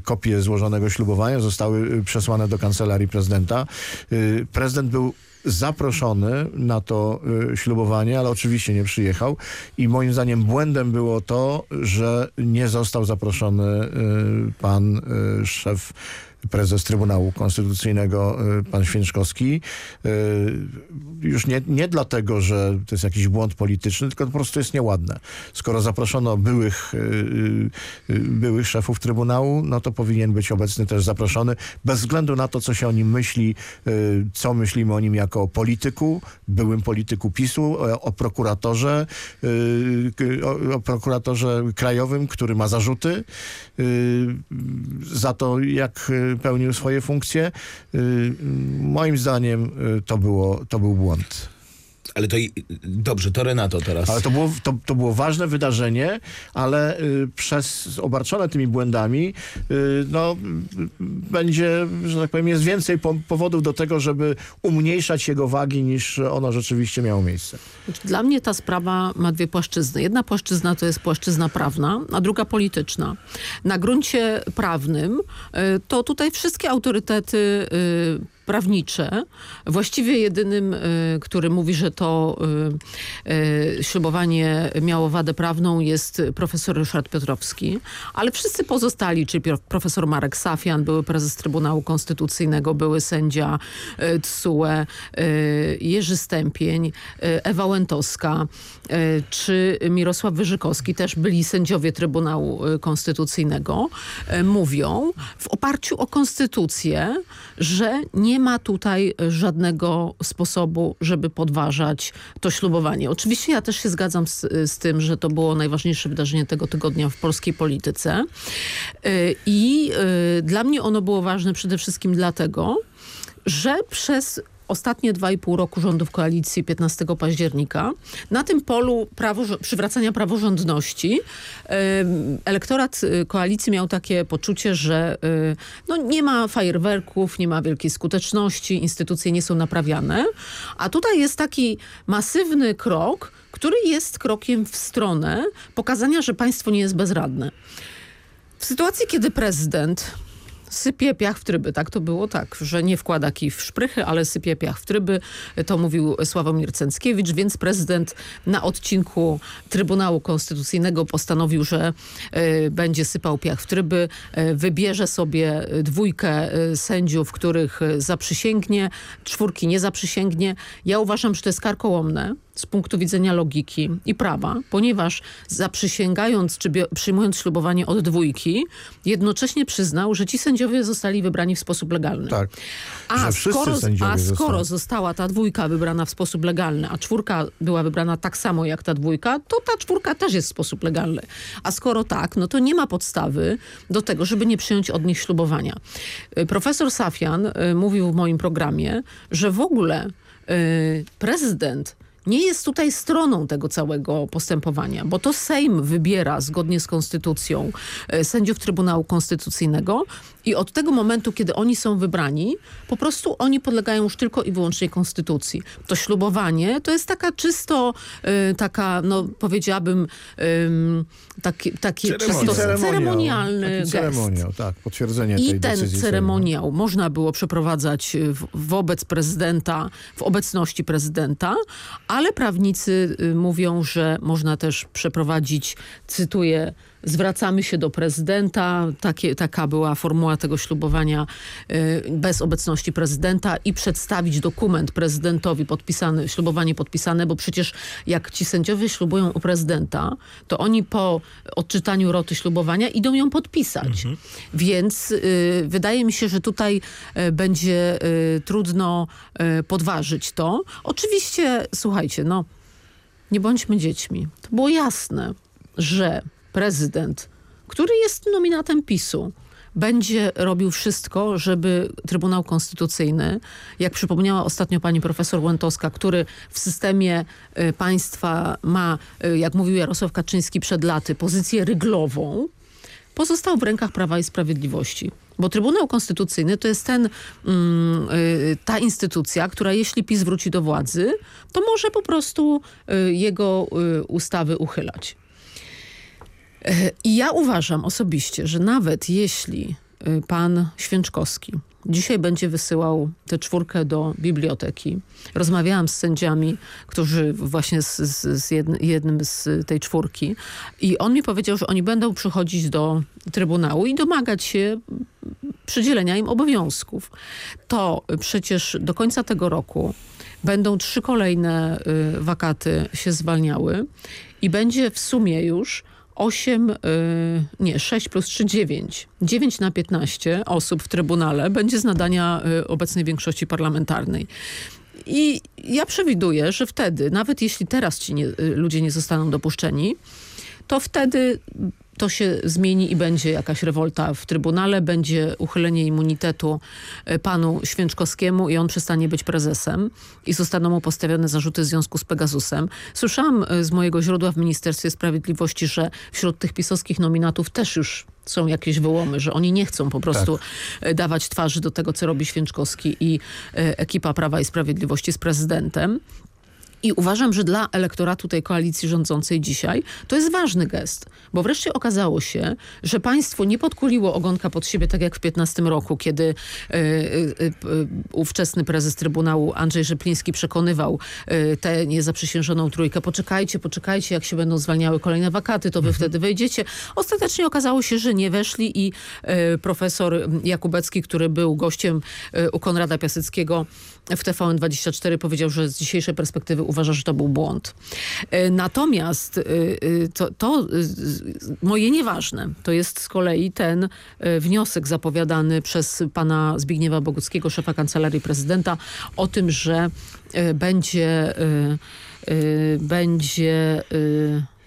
[SPEAKER 14] kopie złożonego ślubowania zostały przesłane do kancelarii prezydenta. Prezydent był zaproszony na to y, ślubowanie, ale oczywiście nie przyjechał. I moim zdaniem błędem było to, że nie został zaproszony y, pan y, szef prezes Trybunału Konstytucyjnego, y, pan Święczkowski. Y, Już nie, nie dlatego, że to jest jakiś błąd polityczny, tylko po prostu jest nieładne. Skoro zaproszono byłych, y, byłych szefów Trybunału, no to powinien być obecny też zaproszony, bez względu na to, co się o nim myśli, co myślimy o nim jako polityku, byłym polityku PiSu, o, prokuratorze, o, prokuratorze krajowym, który ma zarzuty za to, jak pełnił swoje funkcje. Y, Moim zdaniem y, to, było, to był błąd.
[SPEAKER 12] Ale to i- dobrze, to Renato teraz.
[SPEAKER 14] Ale to było, to, to było ważne wydarzenie, ale y, przez obarczone tymi błędami y, no, y, będzie, że tak powiem, jest więcej po, powodów do tego, żeby umniejszać jego wagi niż ono rzeczywiście miało miejsce.
[SPEAKER 13] Znaczy, Dla mnie ta sprawa ma dwie płaszczyzny. Jedna płaszczyzna to jest płaszczyzna prawna, a druga polityczna. Na gruncie prawnym y, to tutaj wszystkie autorytety y, prawnicze, właściwie jedynym, y, który mówi, że to y, y, ślubowanie miało wadę prawną jest profesor Ryszard Piotrowski, ale wszyscy pozostali, czyli profesor Marek Safian, były prezes Trybunału Konstytucyjnego, były sędzia TSUE, Jerzy Stępień, Ewa Łętowska, czy Mirosław Wyżykowski, też byli sędziowie Trybunału Konstytucyjnego, mówią w oparciu o konstytucję, że nie ma tutaj żadnego sposobu, żeby podważać to ślubowanie. Oczywiście ja też się zgadzam z, z tym, że to było najważniejsze wydarzenie tego tygodnia w polskiej polityce. Y, I y, dla mnie ono było ważne przede wszystkim dlatego, że przez ostatnie dwa i pół roku rządów koalicji 15 października. Na tym polu prawo, przywracania praworządności elektorat y, koalicji miał takie poczucie, że y, no, nie ma fajerwerków, nie ma wielkiej skuteczności, instytucje nie są naprawiane. A tutaj jest taki masywny krok, który jest krokiem w stronę pokazania, że państwo nie jest bezradne. W sytuacji, kiedy prezydent sypie piach w tryby. Tak to było tak, że nie wkłada kij w szprychy, ale sypie piach w tryby. To mówił Sławomir Cęckiewicz, więc prezydent na odcinku Trybunału Konstytucyjnego postanowił, że y, będzie sypał piach w tryby. Y, wybierze sobie dwójkę y, sędziów, których zaprzysięgnie, czwórki nie zaprzysięgnie. Ja uważam, że to jest karkołomne z punktu widzenia logiki i prawa, ponieważ zaprzysięgając czy przyjmując ślubowanie od dwójki, jednocześnie przyznał, że ci sędziowie zostali wybrani w sposób legalny.
[SPEAKER 14] Tak.
[SPEAKER 13] A skoro, a skoro została ta dwójka wybrana w sposób legalny, a czwórka była wybrana tak samo jak ta dwójka, to ta czwórka też jest w sposób legalny. A skoro tak, no to nie ma podstawy do tego, żeby nie przyjąć od nich ślubowania. Y, profesor Safian y, mówił w moim programie, że w ogóle y, prezydent nie jest tutaj stroną tego całego postępowania, bo to Sejm wybiera zgodnie z konstytucją e, sędziów Trybunału Konstytucyjnego i od tego momentu, kiedy oni są wybrani, po prostu oni podlegają już tylko i wyłącznie konstytucji. To ślubowanie to jest taka czysto, y, taka, no powiedziałabym, y, taki, taki czysto ceremonialny
[SPEAKER 14] taki ceremoniał, tak, potwierdzenie
[SPEAKER 13] I
[SPEAKER 14] tej
[SPEAKER 13] ten ceremoniał można było przeprowadzać w, wobec prezydenta, w obecności prezydenta, ale prawnicy y, mówią, że można też przeprowadzić, cytuję, zwracamy się do prezydenta, Takie, taka była formuła tego ślubowania y, bez obecności prezydenta i przedstawić dokument prezydentowi podpisany, ślubowanie podpisane, bo przecież jak ci sędziowie ślubują u prezydenta, to oni po odczytaniu roty ślubowania idą ją podpisać. Mhm. Więc y, wydaje mi się, że tutaj y, będzie y, trudno y, podważyć to. Oczywiście, słuchajcie, no nie bądźmy dziećmi. To było jasne, że prezydent, który jest nominatem PiSu, będzie robił wszystko, żeby Trybunał Konstytucyjny, jak przypomniała ostatnio pani profesor Łętowska, który w systemie y, państwa ma, y, jak mówił Jarosław Kaczyński przed laty, pozycję ryglową, pozostał w rękach Prawa i Sprawiedliwości. Bo Trybunał Konstytucyjny to jest ten, mm, y, ta instytucja, która jeśli PiS wróci do władzy, to może po prostu jego ustawy uchylać. I ja uważam osobiście, że nawet jeśli y, pan Święczkowski dzisiaj będzie wysyłał tę czwórkę do biblioteki. Rozmawiałam z sędziami, którzy właśnie z, z, z jednym z tej czwórki i on mi powiedział, że oni będą przychodzić do Trybunału i domagać się przydzielenia im obowiązków. To przecież do końca tego roku będą trzy kolejne y, wakaty się zwalniały i będzie w sumie już 8, y, nie, 6 plus 3, 9. 9 na 15 osób w Trybunale będzie z nadania y, obecnej większości parlamentarnej. I ja przewiduję, że wtedy, nawet jeśli teraz ci nie, y, ludzie nie zostaną dopuszczeni, to wtedy to się zmieni i będzie jakaś rewolta w Trybunale, będzie uchylenie immunitetu e, panu Święczkowskiemu i on przestanie być prezesem i zostaną mu postawione zarzuty w związku z Pegasusem. Słyszałam e, z mojego źródła w Ministerstwie Sprawiedliwości, że wśród tych pisowskich nominatów też już są jakieś wyłomy, że oni nie chcą po prostu tak. E, dawać twarzy do tego, co robi Święczkowski i ekipa Prawa i Sprawiedliwości z prezydentem. I uważam, że dla elektoratu tej koalicji rządzącej dzisiaj to jest ważny gest, bo wreszcie okazało się, że państwo nie podkuliło ogonka pod siebie tak jak w 15 roku, kiedy y, y, y, ówczesny prezes Trybunału Andrzej Rzepliński przekonywał tę niezaprzysiężoną trójkę, poczekajcie, poczekajcie, jak się będą zwalniały kolejne wakaty, to wy mhm. wtedy wejdziecie. Ostatecznie okazało się, że nie weszli i profesor Jakubecki, który był gościem u Konrada Piaseckiego w TVN24 powiedział, że z dzisiejszej perspektywy uważa, że to był błąd. E, natomiast e, e, to, to moje nieważne, to jest z kolei ten wniosek zapowiadany przez pana Zbigniewa Boguckiego, szefa Kancelarii Prezydenta, o tym, że będzie będzie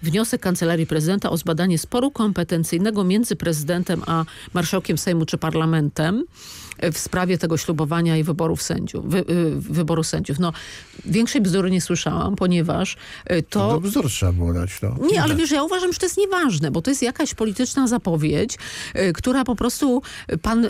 [SPEAKER 13] wniosek Kancelarii Prezydenta o zbadanie sporu kompetencyjnego między prezydentem a marszałkiem Sejmu czy parlamentem w sprawie tego ślubowania i wyborów sędziów, wy, wyboru sędziów. No, większej bzdury nie słyszałam, ponieważ to...
[SPEAKER 14] No bzdur trzeba było dać. No.
[SPEAKER 13] Nie, ale wiesz, ja uważam, że to jest nieważne, bo to jest jakaś polityczna zapowiedź, która po prostu pan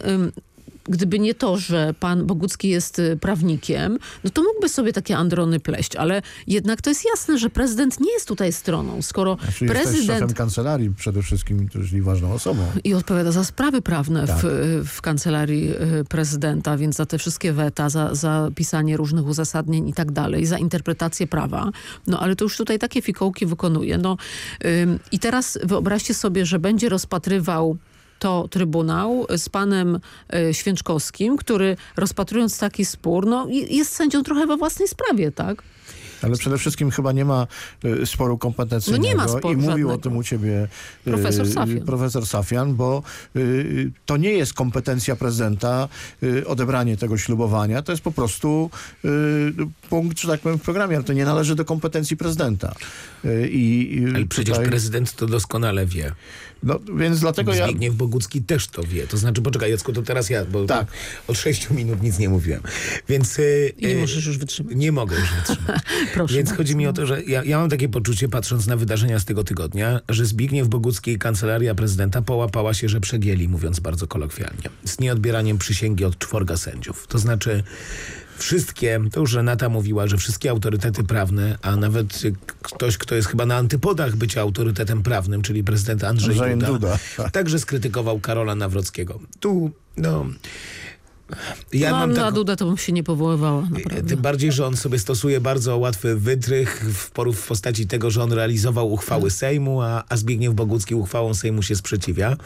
[SPEAKER 13] gdyby nie to, że pan Bogucki jest y, prawnikiem, no to mógłby sobie takie androny pleść, ale jednak to jest jasne, że prezydent nie jest tutaj stroną. Skoro
[SPEAKER 14] znaczy
[SPEAKER 13] prezydent...
[SPEAKER 14] szefem kancelarii przede wszystkim, czyli ważną osobą.
[SPEAKER 13] I odpowiada za sprawy prawne tak. w, w kancelarii y, prezydenta, więc za te wszystkie weta, za, za pisanie różnych uzasadnień i tak dalej, za interpretację prawa. No ale to już tutaj takie fikołki wykonuje. No, ym, I teraz wyobraźcie sobie, że będzie rozpatrywał to Trybunał z panem e, Święczkowskim, który rozpatrując taki spór, no jest sędzią trochę we własnej sprawie, tak?
[SPEAKER 14] Ale przede wszystkim chyba nie ma y, sporu kompetencyjnego.
[SPEAKER 13] No nie ma sporu
[SPEAKER 14] I mówił
[SPEAKER 13] żadnego.
[SPEAKER 14] o tym u ciebie
[SPEAKER 13] y, profesor Safian,
[SPEAKER 14] profesor Safian bo y, to nie jest kompetencja prezydenta odebranie tego ślubowania. To jest po prostu punkt, że tak powiem, w programie, ale to nie należy do kompetencji prezydenta.
[SPEAKER 12] I, ale przecież tutaj... prezydent to doskonale wie.
[SPEAKER 14] No, więc dlatego
[SPEAKER 12] Zbigniew ja... Zbigniew Bogucki też to wie. To znaczy, poczekaj Jacku, to teraz ja, bo
[SPEAKER 14] tak.
[SPEAKER 12] od sześciu minut nic nie mówiłem. Więc...
[SPEAKER 13] I nie możesz już wytrzymać.
[SPEAKER 12] Nie mogę już wytrzymać. (laughs)
[SPEAKER 13] Proszę
[SPEAKER 12] Więc chodzi mi o to, że ja, ja mam takie poczucie, patrząc na wydarzenia z tego tygodnia, że Zbigniew Bogucki i Kancelaria Prezydenta połapała się, że przegięli, mówiąc bardzo kolokwialnie, z nieodbieraniem przysięgi od czworga sędziów. To znaczy wszystkie, to już Renata mówiła, że wszystkie autorytety prawne, a nawet ktoś, kto jest chyba na antypodach bycia autorytetem prawnym, czyli prezydent Andrzej,
[SPEAKER 14] Andrzej
[SPEAKER 12] Duda,
[SPEAKER 14] Duda,
[SPEAKER 12] także skrytykował Karola Nawrockiego. Tu, no...
[SPEAKER 13] Ja no, mam na taką... Dudę to bym się nie powoływała, naprawdę.
[SPEAKER 12] Tym bardziej, że on sobie stosuje bardzo łatwy wytrych w, w postaci tego, że on realizował uchwały tak. Sejmu, a, a Zbigniew Bogucki uchwałą Sejmu się sprzeciwia.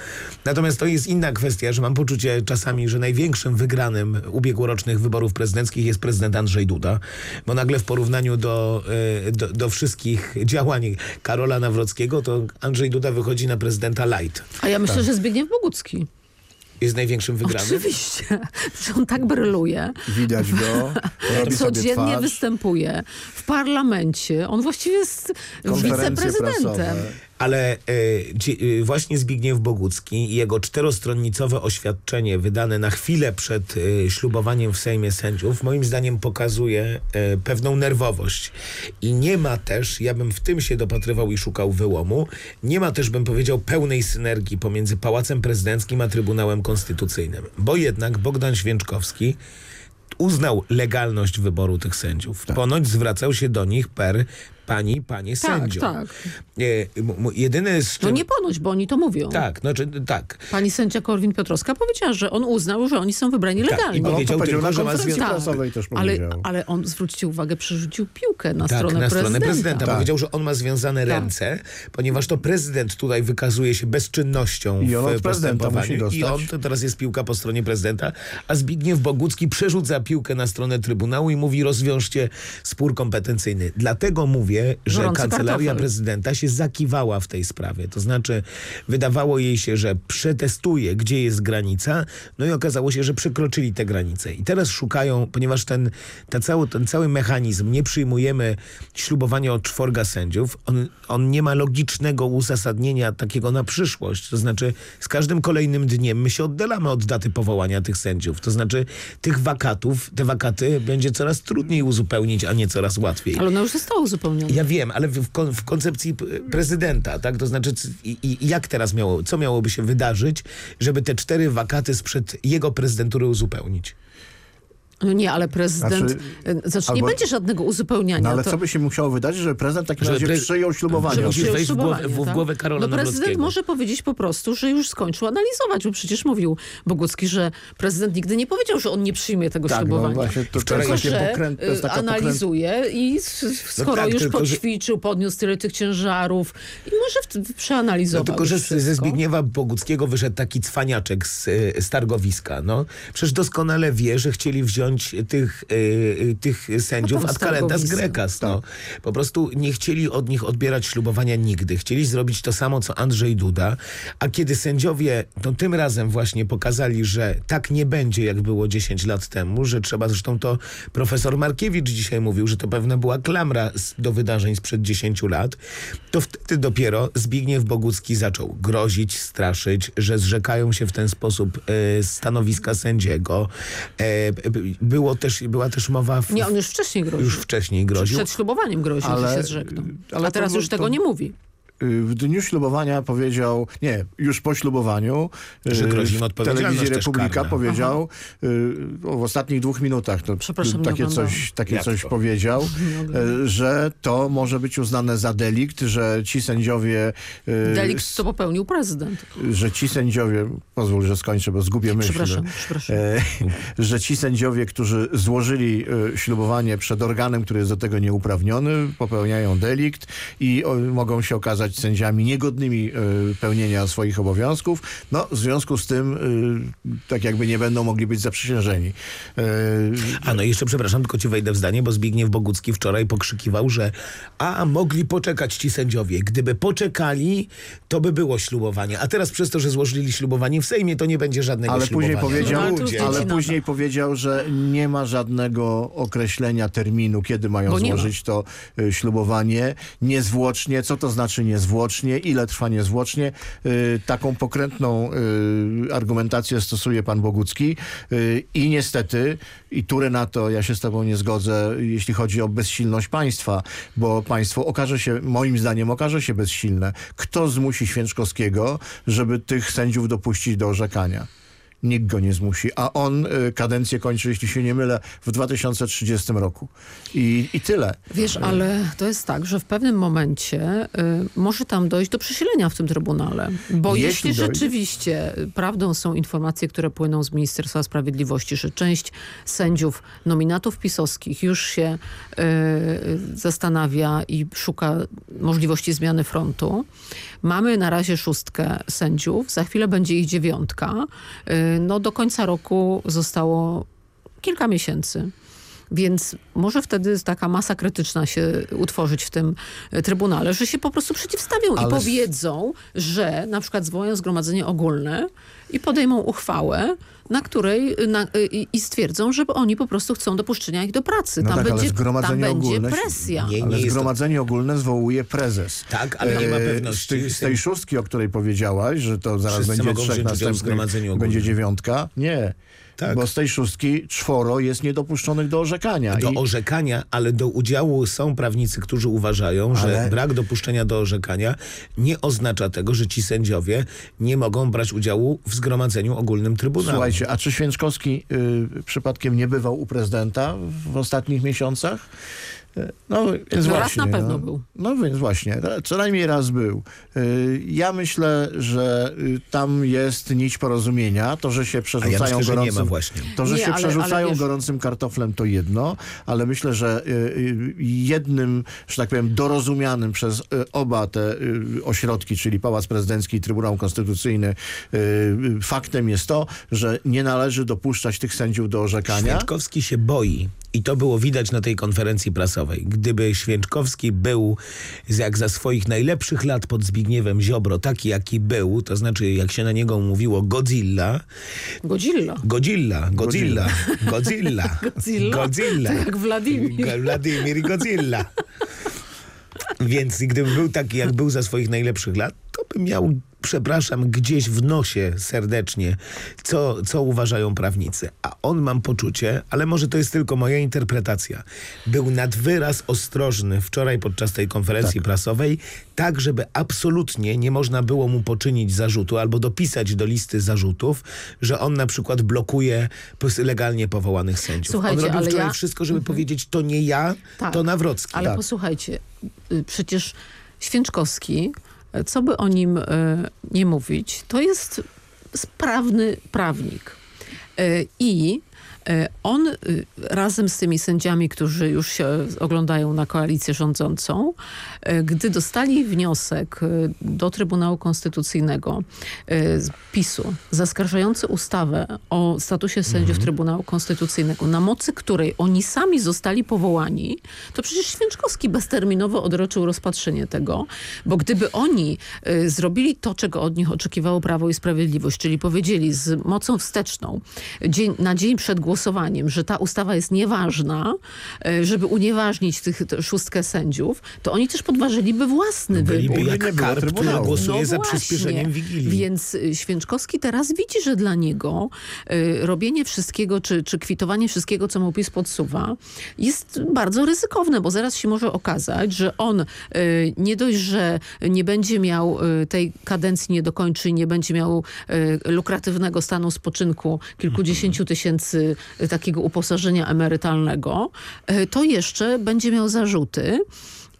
[SPEAKER 12] Natomiast to jest inna kwestia, że mam poczucie czasami, że największym wygranym ubiegłorocznych wyborów prezydenckich jest prezydent Andrzej Duda, bo nagle w porównaniu do, e, do, do wszystkich działań Karola Nawrockiego, to Andrzej Duda wychodzi na prezydenta light.
[SPEAKER 13] A ja myślę, tak. że Zbigniew Bogucki
[SPEAKER 12] jest największym wygranym?
[SPEAKER 13] Oczywiście, że on tak bryluje.
[SPEAKER 14] Widać go.
[SPEAKER 13] Codziennie występuje w parlamencie. On właściwie jest wiceprezydentem.
[SPEAKER 12] Ale e, właśnie Zbigniew Bogucki i jego czterostronnicowe oświadczenie wydane na chwilę przed e, ślubowaniem w Sejmie Sędziów moim zdaniem pokazuje e, pewną nerwowość. I nie ma też, ja bym w tym się dopatrywał i szukał wyłomu, nie ma też, bym powiedział, pełnej synergii pomiędzy Pałacem Prezydenckim a Trybunałem Konstytucyjnym. Bo jednak Bogdan Święczkowski uznał legalność wyboru tych sędziów. Tak. Ponoć zwracał się do nich per pani, panie tak, sędzio.
[SPEAKER 13] Tak,
[SPEAKER 12] e, jedyne z
[SPEAKER 13] czym... No nie ponoć, bo oni to mówią.
[SPEAKER 12] Tak, znaczy, tak.
[SPEAKER 13] Pani sędzia Korwin-Piotrowska powiedziała, że on uznał, że oni są wybrani tak, legalnie.
[SPEAKER 12] i powiedział
[SPEAKER 14] no,
[SPEAKER 12] tylko, że ma
[SPEAKER 14] związek... też
[SPEAKER 13] ale, ale on, zwróćcie uwagę, przerzucił piłkę na
[SPEAKER 12] tak,
[SPEAKER 13] stronę
[SPEAKER 12] na
[SPEAKER 13] prezydenta.
[SPEAKER 12] stronę prezydenta. Tak. Powiedział, że on ma związane tak. ręce, ponieważ to prezydent tutaj wykazuje się bezczynnością
[SPEAKER 14] I on
[SPEAKER 12] w postępowaniu.
[SPEAKER 14] I
[SPEAKER 12] on, to teraz jest piłka po stronie prezydenta, a Zbigniew Bogucki przerzuca piłkę na stronę Trybunału i mówi rozwiążcie spór kompetencyjny. Dlatego mówię, że że kancelaria kartofel. prezydenta się zakiwała w tej sprawie. To znaczy wydawało jej się, że przetestuje, gdzie jest granica, no i okazało się, że przekroczyli tę granicę. I teraz szukają, ponieważ ten, ta cały, ten cały mechanizm, nie przyjmujemy ślubowania od czworga sędziów, on, on nie ma logicznego uzasadnienia takiego na przyszłość. To znaczy z każdym kolejnym dniem my się oddalamy od daty powołania tych sędziów. To znaczy tych wakatów, te wakaty będzie coraz trudniej uzupełnić, a nie coraz łatwiej.
[SPEAKER 13] Ale one już zostały uzupełnione.
[SPEAKER 12] Ja wiem, ale w, w koncepcji prezydenta, tak? To znaczy, i, i, jak teraz miało, co miałoby się wydarzyć, żeby te cztery wakaty sprzed jego prezydentury uzupełnić?
[SPEAKER 13] No nie, ale prezydent... Znaczy, e, znaczy albo, nie będzie żadnego uzupełniania.
[SPEAKER 14] No ale
[SPEAKER 13] to...
[SPEAKER 14] co by się musiało wydarzyć, że prezydent w takim razie pre... przyjął ślubowanie?
[SPEAKER 12] Że musisz wejść w głowę, w, tak? głowę Karola
[SPEAKER 13] No prezydent może powiedzieć po prostu, że już skończył analizować, bo przecież mówił Bogucki, że prezydent nigdy nie powiedział, że on nie przyjmie tego
[SPEAKER 14] tak, no
[SPEAKER 13] ślubowania.
[SPEAKER 14] No właśnie, to
[SPEAKER 13] Tylko, że pokręt, to analizuje i skoro no tak, już tylko, poćwiczył, podniósł tyle tych ciężarów i może w, przeanalizował
[SPEAKER 12] No tylko, że wszystko. ze Zbigniewa Boguckiego wyszedł taki cwaniaczek z, z targowiska. No. Przecież doskonale wie, że chcieli wziąć odciąć tych, y, tych sędziów calendas
[SPEAKER 13] targowisy.
[SPEAKER 12] grecas. No. Po prostu nie chcieli od nich odbierać ślubowania nigdy. Chcieli zrobić to samo, co Andrzej Duda, a kiedy sędziowie no, tym razem właśnie pokazali, że tak nie będzie, jak było 10 lat temu, że trzeba, zresztą to profesor Markiewicz dzisiaj mówił, że to pewna była klamra do wydarzeń sprzed 10 lat, to wtedy dopiero Zbigniew Bogucki zaczął grozić, straszyć, że zrzekają się w ten sposób e, stanowiska sędziego. E, było też, była też mowa... W,
[SPEAKER 13] Nie, on już wcześniej groził.
[SPEAKER 12] już wcześniej groził.
[SPEAKER 13] Przed ślubowaniem groził,
[SPEAKER 14] Ale-
[SPEAKER 13] że się zrzekną.
[SPEAKER 14] ale
[SPEAKER 13] A teraz
[SPEAKER 14] to-
[SPEAKER 13] już tego
[SPEAKER 14] to-
[SPEAKER 13] nie mówi.
[SPEAKER 14] Y, W dniu ślubowania powiedział, nie, już po ślubowaniu
[SPEAKER 12] Że
[SPEAKER 14] y,
[SPEAKER 12] grozi im
[SPEAKER 14] w
[SPEAKER 12] odpowiedzialność
[SPEAKER 14] telewizji Republika powiedział y, w ostatnich dwóch minutach to takie coś, takie coś
[SPEAKER 12] to?
[SPEAKER 14] powiedział, że to może być uznane za delikt, że ci sędziowie
[SPEAKER 13] Delikt to popełnił prezydent.
[SPEAKER 14] że ci sędziowie, pozwól, że skończę, bo zgubię myśl,
[SPEAKER 13] Przepraszam, przepraszam.
[SPEAKER 14] e, (laughs) że ci sędziowie, którzy złożyli ślubowanie przed organem, który jest do tego nieuprawniony, popełniają delikt i mogą się okazać sędziami niegodnymi e, pełnienia swoich obowiązków. No, w związku z tym e, tak jakby nie będą mogli być zaprzysiężeni. E,
[SPEAKER 12] A no jeszcze przepraszam, tylko ci wejdę w zdanie, bo Zbigniew Bogucki wczoraj pokrzykiwał, że a mogli poczekać ci sędziowie. Gdyby poczekali, to by było ślubowanie. A teraz przez to, że złożyli ślubowanie w Sejmie, to nie będzie żadnego
[SPEAKER 14] ale później
[SPEAKER 12] ślubowania.
[SPEAKER 14] powiedział,
[SPEAKER 13] No, ale
[SPEAKER 14] później powiedział, że nie ma żadnego określenia terminu, kiedy mają
[SPEAKER 13] nie
[SPEAKER 14] złożyć to ślubowanie. Niezwłocznie, co to znaczy niezwłocznie, ile trwa niezwłocznie. Y, taką pokrętną y, argumentację stosuje pan Bogucki y, i niestety, i turę na to ja się z tobą nie zgodzę, jeśli chodzi o bezsilność państwa, bo państwo okaże się, moim zdaniem, okaże się bezsilne. Kto zmusi Święczkowskiego, żeby tych sędziów dopuścić do orzekania? Nikt go nie zmusi, a on y, kadencję kończy, jeśli się nie mylę, w 2030 roku. I, i tyle.
[SPEAKER 13] Wiesz, ale to jest tak, że w pewnym momencie y, może tam dojść do przesilenia w tym Trybunale. Bo
[SPEAKER 14] Jeśli
[SPEAKER 13] jeśli, rzeczywiście y, prawdą są informacje, które płyną z Ministerstwa Sprawiedliwości, że część sędziów, nominatów pisowskich już się y, y, zastanawia i szuka możliwości zmiany frontu. Mamy na razie szóstkę sędziów, za chwilę będzie ich dziewiątka. Y, no do końca roku zostało kilka miesięcy. Więc może wtedy taka masa krytyczna się utworzyć w tym e, Trybunale, że się po prostu przeciwstawią
[SPEAKER 14] Ale
[SPEAKER 13] i powiedzą, że na przykład zwołają zgromadzenie ogólne i podejmą uchwałę, na której na, i, i stwierdzą, że oni po prostu chcą dopuszczenia ich do pracy.
[SPEAKER 14] No
[SPEAKER 13] tam
[SPEAKER 14] tak, ale
[SPEAKER 13] będzie, tam
[SPEAKER 14] zgromadzenie
[SPEAKER 13] będzie
[SPEAKER 14] ogólne-
[SPEAKER 13] presja.
[SPEAKER 12] Nie,
[SPEAKER 14] Ale
[SPEAKER 12] jest to-
[SPEAKER 14] zgromadzenie ogólne zwołuje prezes.
[SPEAKER 12] Tak, ale nie ma
[SPEAKER 14] E,
[SPEAKER 12] pewności.
[SPEAKER 14] Z, tej- z tej szóstki, o której powiedziałaś, że to zaraz
[SPEAKER 12] Wszyscy
[SPEAKER 14] będzie trzech następnych, będzie dziewiątka. Nie.
[SPEAKER 12] Tak.
[SPEAKER 14] Bo z tej szóstki czworo jest niedopuszczonych do orzekania.
[SPEAKER 12] Do
[SPEAKER 14] I-
[SPEAKER 12] orzekania, ale do udziału są prawnicy, którzy uważają, że
[SPEAKER 14] Ale-
[SPEAKER 12] brak dopuszczenia do orzekania nie oznacza tego, że ci sędziowie nie mogą brać udziału w zgromadzeniu ogólnym Trybunału.
[SPEAKER 14] Słuchajcie, a czy Święczkowski y, przypadkiem nie bywał u prezydenta w ostatnich miesiącach? No, więc
[SPEAKER 13] No raz
[SPEAKER 14] właśnie,
[SPEAKER 13] na pewno
[SPEAKER 14] no.
[SPEAKER 13] był.
[SPEAKER 14] No więc właśnie, co najmniej raz był. Y, Ja myślę, że y, tam jest nić porozumienia. To, że się przerzucają
[SPEAKER 12] myślę, że nie
[SPEAKER 14] gorącym,
[SPEAKER 12] ma właśnie.
[SPEAKER 14] To, że
[SPEAKER 13] Nie,
[SPEAKER 14] się
[SPEAKER 13] ale-
[SPEAKER 14] przerzucają
[SPEAKER 13] ale
[SPEAKER 14] gorącym kartoflem to jedno, ale myślę, że y, jednym, że tak powiem, dorozumianym przez oba te ośrodki, czyli Pałac Prezydencki i Trybunał Konstytucyjny, faktem jest to, że nie należy dopuszczać tych sędziów do orzekania.
[SPEAKER 12] Święczkowski się boi i to było widać na tej konferencji prasowej. Gdyby Święczkowski był jak za swoich najlepszych lat pod Zbigniewem Ziobro, taki jaki był, to znaczy jak się na niego mówiło Godzilla,
[SPEAKER 13] Godzilla.
[SPEAKER 12] Godzilla, Godzilla, Godzilla,
[SPEAKER 13] Godzilla? (laughs)
[SPEAKER 12] Godzilla.
[SPEAKER 13] Tak jak Wladimir.
[SPEAKER 12] Wladimir Godzilla. (laughs) Więc gdyby był taki, jak był za swoich najlepszych lat, to by miał, przepraszam, gdzieś w nosie serdecznie, co, co uważają prawnicy. A on, mam poczucie, ale może to jest tylko moja interpretacja, był nad wyraz ostrożny wczoraj podczas tej konferencji prasowej, tak, żeby absolutnie nie można było mu poczynić zarzutu albo dopisać do listy zarzutów, że on na przykład blokuje legalnie powołanych sędziów.
[SPEAKER 13] Słuchajcie,
[SPEAKER 12] on robił
[SPEAKER 13] ale
[SPEAKER 12] wczoraj
[SPEAKER 13] ja-
[SPEAKER 12] wszystko, żeby powiedzieć, to nie ja,
[SPEAKER 13] Tak.
[SPEAKER 12] to Nawrocki.
[SPEAKER 13] Ale
[SPEAKER 12] Tak.
[SPEAKER 13] posłuchajcie, y, przecież Święczkowski, co by o nim y, nie mówić, to jest sprawny prawnik. Y, I E, on y, razem z tymi sędziami, którzy już się oglądają na koalicję rządzącą, e, gdy dostali wniosek e, do Trybunału Konstytucyjnego z PiSu zaskarżający ustawę o statusie sędziów mhm. Trybunału Konstytucyjnego, na mocy której oni sami zostali powołani, to przecież Święczkowski bezterminowo odroczył rozpatrzenie tego, bo gdyby oni zrobili to, czego od nich oczekiwało Prawo i Sprawiedliwość, czyli powiedzieli z mocą wsteczną dzień, na dzień przed głosowaniem głosowaniem, że ta ustawa jest nieważna, e, żeby unieważnić tych szóstkę sędziów, to oni też podważyliby własny no
[SPEAKER 12] Byliby
[SPEAKER 13] wybór.
[SPEAKER 12] jak karp, który głosuje no za przyspieszeniem Wigilii.
[SPEAKER 13] Więc e, Święczkowski teraz widzi, że dla niego y, robienie wszystkiego, czy, czy kwitowanie wszystkiego, co mu PiS podsuwa, jest bardzo ryzykowne, bo zaraz się może okazać, że on y, nie dość, że nie będzie miał y, tej kadencji, nie dokończy, nie będzie miał lukratywnego stanu spoczynku kilkudziesięciu tysięcy takiego uposażenia emerytalnego, e, to jeszcze będzie miał zarzuty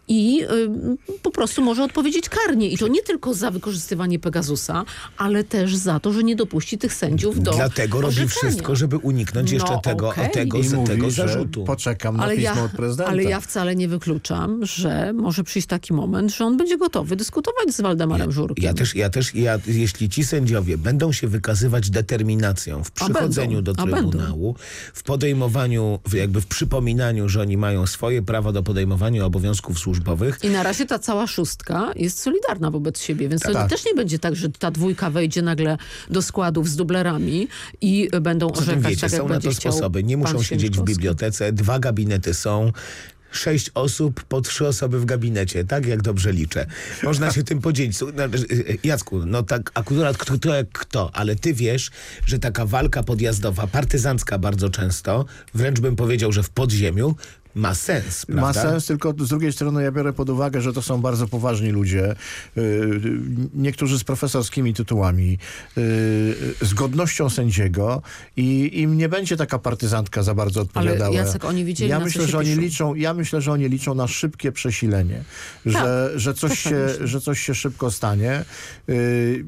[SPEAKER 13] i y, po prostu może odpowiedzieć karnie. I to nie tylko za wykorzystywanie Pegasusa, ale też za to, że nie dopuści tych sędziów do
[SPEAKER 12] Dlatego
[SPEAKER 13] orzekania.
[SPEAKER 12] robi wszystko, żeby uniknąć jeszcze no, tego, okay. tego, I tego mówi, zarzutu.
[SPEAKER 14] Poczekam na ale pismo
[SPEAKER 13] ja,
[SPEAKER 14] od prezydenta.
[SPEAKER 13] Ale ja wcale nie wykluczam, że może przyjść taki moment, że on będzie gotowy dyskutować z Waldemarem
[SPEAKER 12] ja,
[SPEAKER 13] Żurkiem.
[SPEAKER 12] Ja też, ja też ja, jeśli ci sędziowie będą się wykazywać determinacją w przychodzeniu do Trybunału, w podejmowaniu, jakby w przypominaniu, że oni mają swoje prawa do podejmowania obowiązków służbowych, służbowych.
[SPEAKER 13] I na razie ta cała szóstka jest solidarna wobec siebie, więc tak. to też nie będzie tak, że ta dwójka wejdzie nagle do składów z dublerami i będą
[SPEAKER 12] Co
[SPEAKER 13] orzekać
[SPEAKER 12] wiecie,
[SPEAKER 13] tak,
[SPEAKER 12] są na to sposoby. Nie muszą siedzieć w bibliotece. Dwa gabinety są sześć osób po trzy osoby w gabinecie, tak jak dobrze liczę. Można się tym podzielić. No, Jacku, no tak akurat kto, kto jak kto, ale ty wiesz, że taka walka podjazdowa, partyzancka bardzo często, wręcz bym powiedział, że w podziemiu, ma sens, prawda?
[SPEAKER 14] Ma sens, tylko z drugiej strony ja biorę pod uwagę, że to są bardzo poważni ludzie, yy, niektórzy z profesorskimi tytułami, yy, z godnością sędziego i im nie będzie taka partyzantka za bardzo odpowiadała.
[SPEAKER 13] Ale Jacek, oni widzieli,
[SPEAKER 14] ja myślę, że oni
[SPEAKER 13] piszą.
[SPEAKER 14] liczą, Ja myślę, że oni liczą na szybkie przesilenie, tak, że, że, coś się, że coś się szybko stanie. Yy,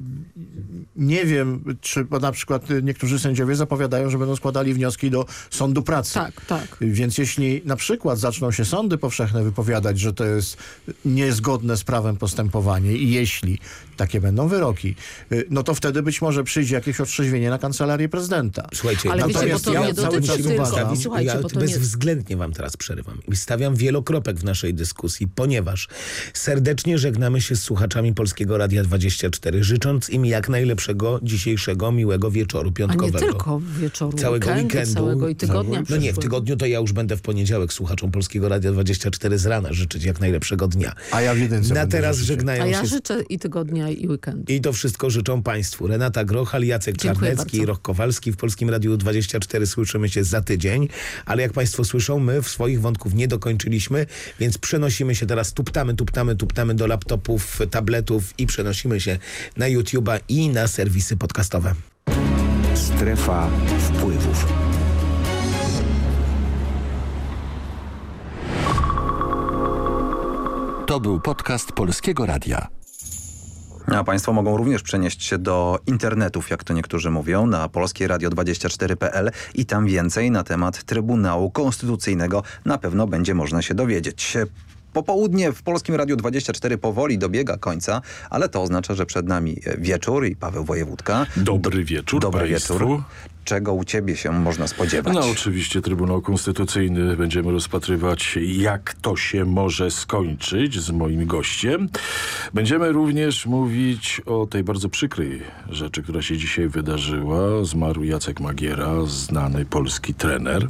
[SPEAKER 14] nie wiem, czy na przykład niektórzy sędziowie zapowiadają, że będą składali wnioski do sądu pracy.
[SPEAKER 13] Tak, tak.
[SPEAKER 14] Więc jeśli na przykład przykład. Zaczną się sądy powszechne wypowiadać, że to jest niezgodne z prawem postępowanie i jeśli takie będą wyroki, y, no to wtedy być może przyjdzie jakieś otrzeźwienie na kancelarię prezydenta.
[SPEAKER 12] Słuchajcie,
[SPEAKER 13] ale wiecie, bo to ja nie dotyczy tylko. Uważam, Słuchajcie,
[SPEAKER 12] ja
[SPEAKER 13] bo to
[SPEAKER 12] bezwzględnie wam teraz przerywam i stawiam wielokropek w naszej dyskusji, ponieważ serdecznie żegnamy się z słuchaczami Polskiego Radia 24, życząc im jak najlepszego dzisiejszego miłego wieczoru piątkowego.
[SPEAKER 13] A nie tylko wieczoru,
[SPEAKER 12] całego
[SPEAKER 13] weekendu,
[SPEAKER 12] weekendu.
[SPEAKER 13] Całego i tygodnia.
[SPEAKER 12] No nie, w tygodniu to ja już będę w poniedziałek słuchaczom Polskiego Radia 24 z rana życzyć jak najlepszego dnia.
[SPEAKER 14] A ja w jedynce
[SPEAKER 12] Na teraz żegnają
[SPEAKER 13] A ja
[SPEAKER 12] się...
[SPEAKER 13] życzę i tygodnia i weekendu.
[SPEAKER 12] I to wszystko życzą Państwu. Renata Grochal, Jacek
[SPEAKER 13] Dziękuję
[SPEAKER 12] Czarnecki i Roch Kowalski w Polskim Radiu 24. Słyszymy się za tydzień, ale jak Państwo słyszą, my w swoich wątków nie dokończyliśmy, więc przenosimy się teraz, tuptamy, tuptamy, tuptamy do laptopów, tabletów i przenosimy się na YouTube'a i na serwisy podcastowe.
[SPEAKER 1] Strefa wpływów. To był podcast Polskiego Radia.
[SPEAKER 10] A Państwo mogą również przenieść się do internetów, jak to niektórzy mówią, na polskieradio24.pl i tam więcej na temat Trybunału Konstytucyjnego na pewno będzie można się dowiedzieć. Popołudnie w Polskim Radiu 24 powoli dobiega końca, ale to oznacza, że przed nami wieczór i Paweł Wojewódka.
[SPEAKER 16] Dobry wieczór
[SPEAKER 10] Dobry
[SPEAKER 16] państwu.
[SPEAKER 10] wieczór czego u ciebie się można spodziewać?
[SPEAKER 16] No oczywiście Trybunał Konstytucyjny będziemy rozpatrywać, jak to się może skończyć z moim gościem. Będziemy również mówić o tej bardzo przykrej rzeczy, która się dzisiaj wydarzyła. Zmarł Jacek Magiera, znany polski trener.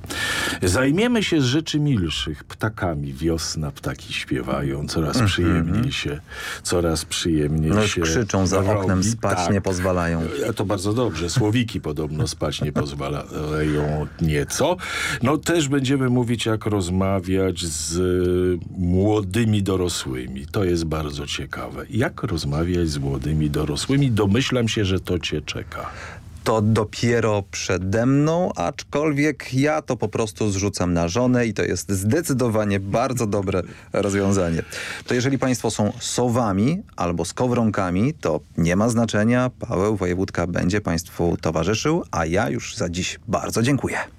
[SPEAKER 16] Zajmiemy się z rzeczy milszych, ptakami. Wiosna, ptaki śpiewają, coraz mm -hmm. przyjemniej się, coraz przyjemniej
[SPEAKER 10] no,
[SPEAKER 16] się
[SPEAKER 10] krzyczą za
[SPEAKER 16] robi.
[SPEAKER 10] oknem, spać
[SPEAKER 16] tak.
[SPEAKER 10] nie pozwalają.
[SPEAKER 16] To bardzo dobrze. Słowiki podobno spać nie pozwalają nieco. No też będziemy mówić, jak rozmawiać z młodymi dorosłymi. To jest bardzo ciekawe. Jak rozmawiać z młodymi dorosłymi? Domyślam się, że to cię czeka
[SPEAKER 10] to dopiero przede mną, aczkolwiek ja to po prostu zrzucam na żonę i to jest zdecydowanie bardzo dobre rozwiązanie. To jeżeli Państwo są sowami albo skowronkami, to nie ma znaczenia. Paweł Wojewódka będzie Państwu towarzyszył, a ja już za dziś bardzo dziękuję.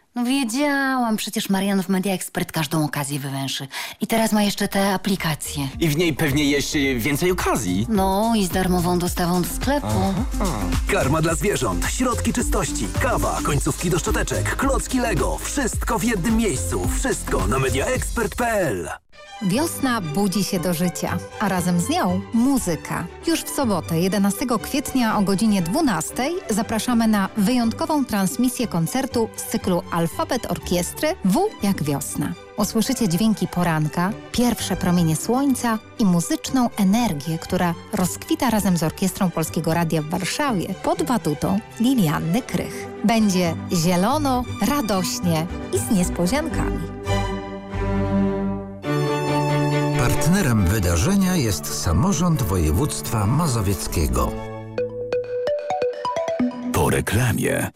[SPEAKER 17] No wiedziałam, przecież Marian w Media Expert każdą okazję wywęszy. I teraz ma jeszcze te aplikacje.
[SPEAKER 18] I w niej pewnie jeszcze więcej okazji.
[SPEAKER 17] No i z darmową dostawą do sklepu.
[SPEAKER 19] Karma dla zwierząt, środki czystości, kawa, końcówki do szczoteczek, klocki Lego. Wszystko w jednym miejscu. Wszystko na mediaexpert.pl
[SPEAKER 20] Wiosna budzi się do życia, a razem z nią muzyka. Już w sobotę, 11 kwietnia o godzinie 12 zapraszamy na wyjątkową transmisję koncertu z cyklu Alfabet Orkiestry W jak wiosna. Usłyszycie dźwięki poranka, pierwsze promienie słońca i muzyczną energię, która rozkwita razem z Orkiestrą Polskiego Radia w Warszawie pod batutą Lilianny Krych. Będzie zielono, radośnie i z niespodziankami.
[SPEAKER 21] Partnerem wydarzenia jest samorząd województwa mazowieckiego.
[SPEAKER 1] Po reklamie.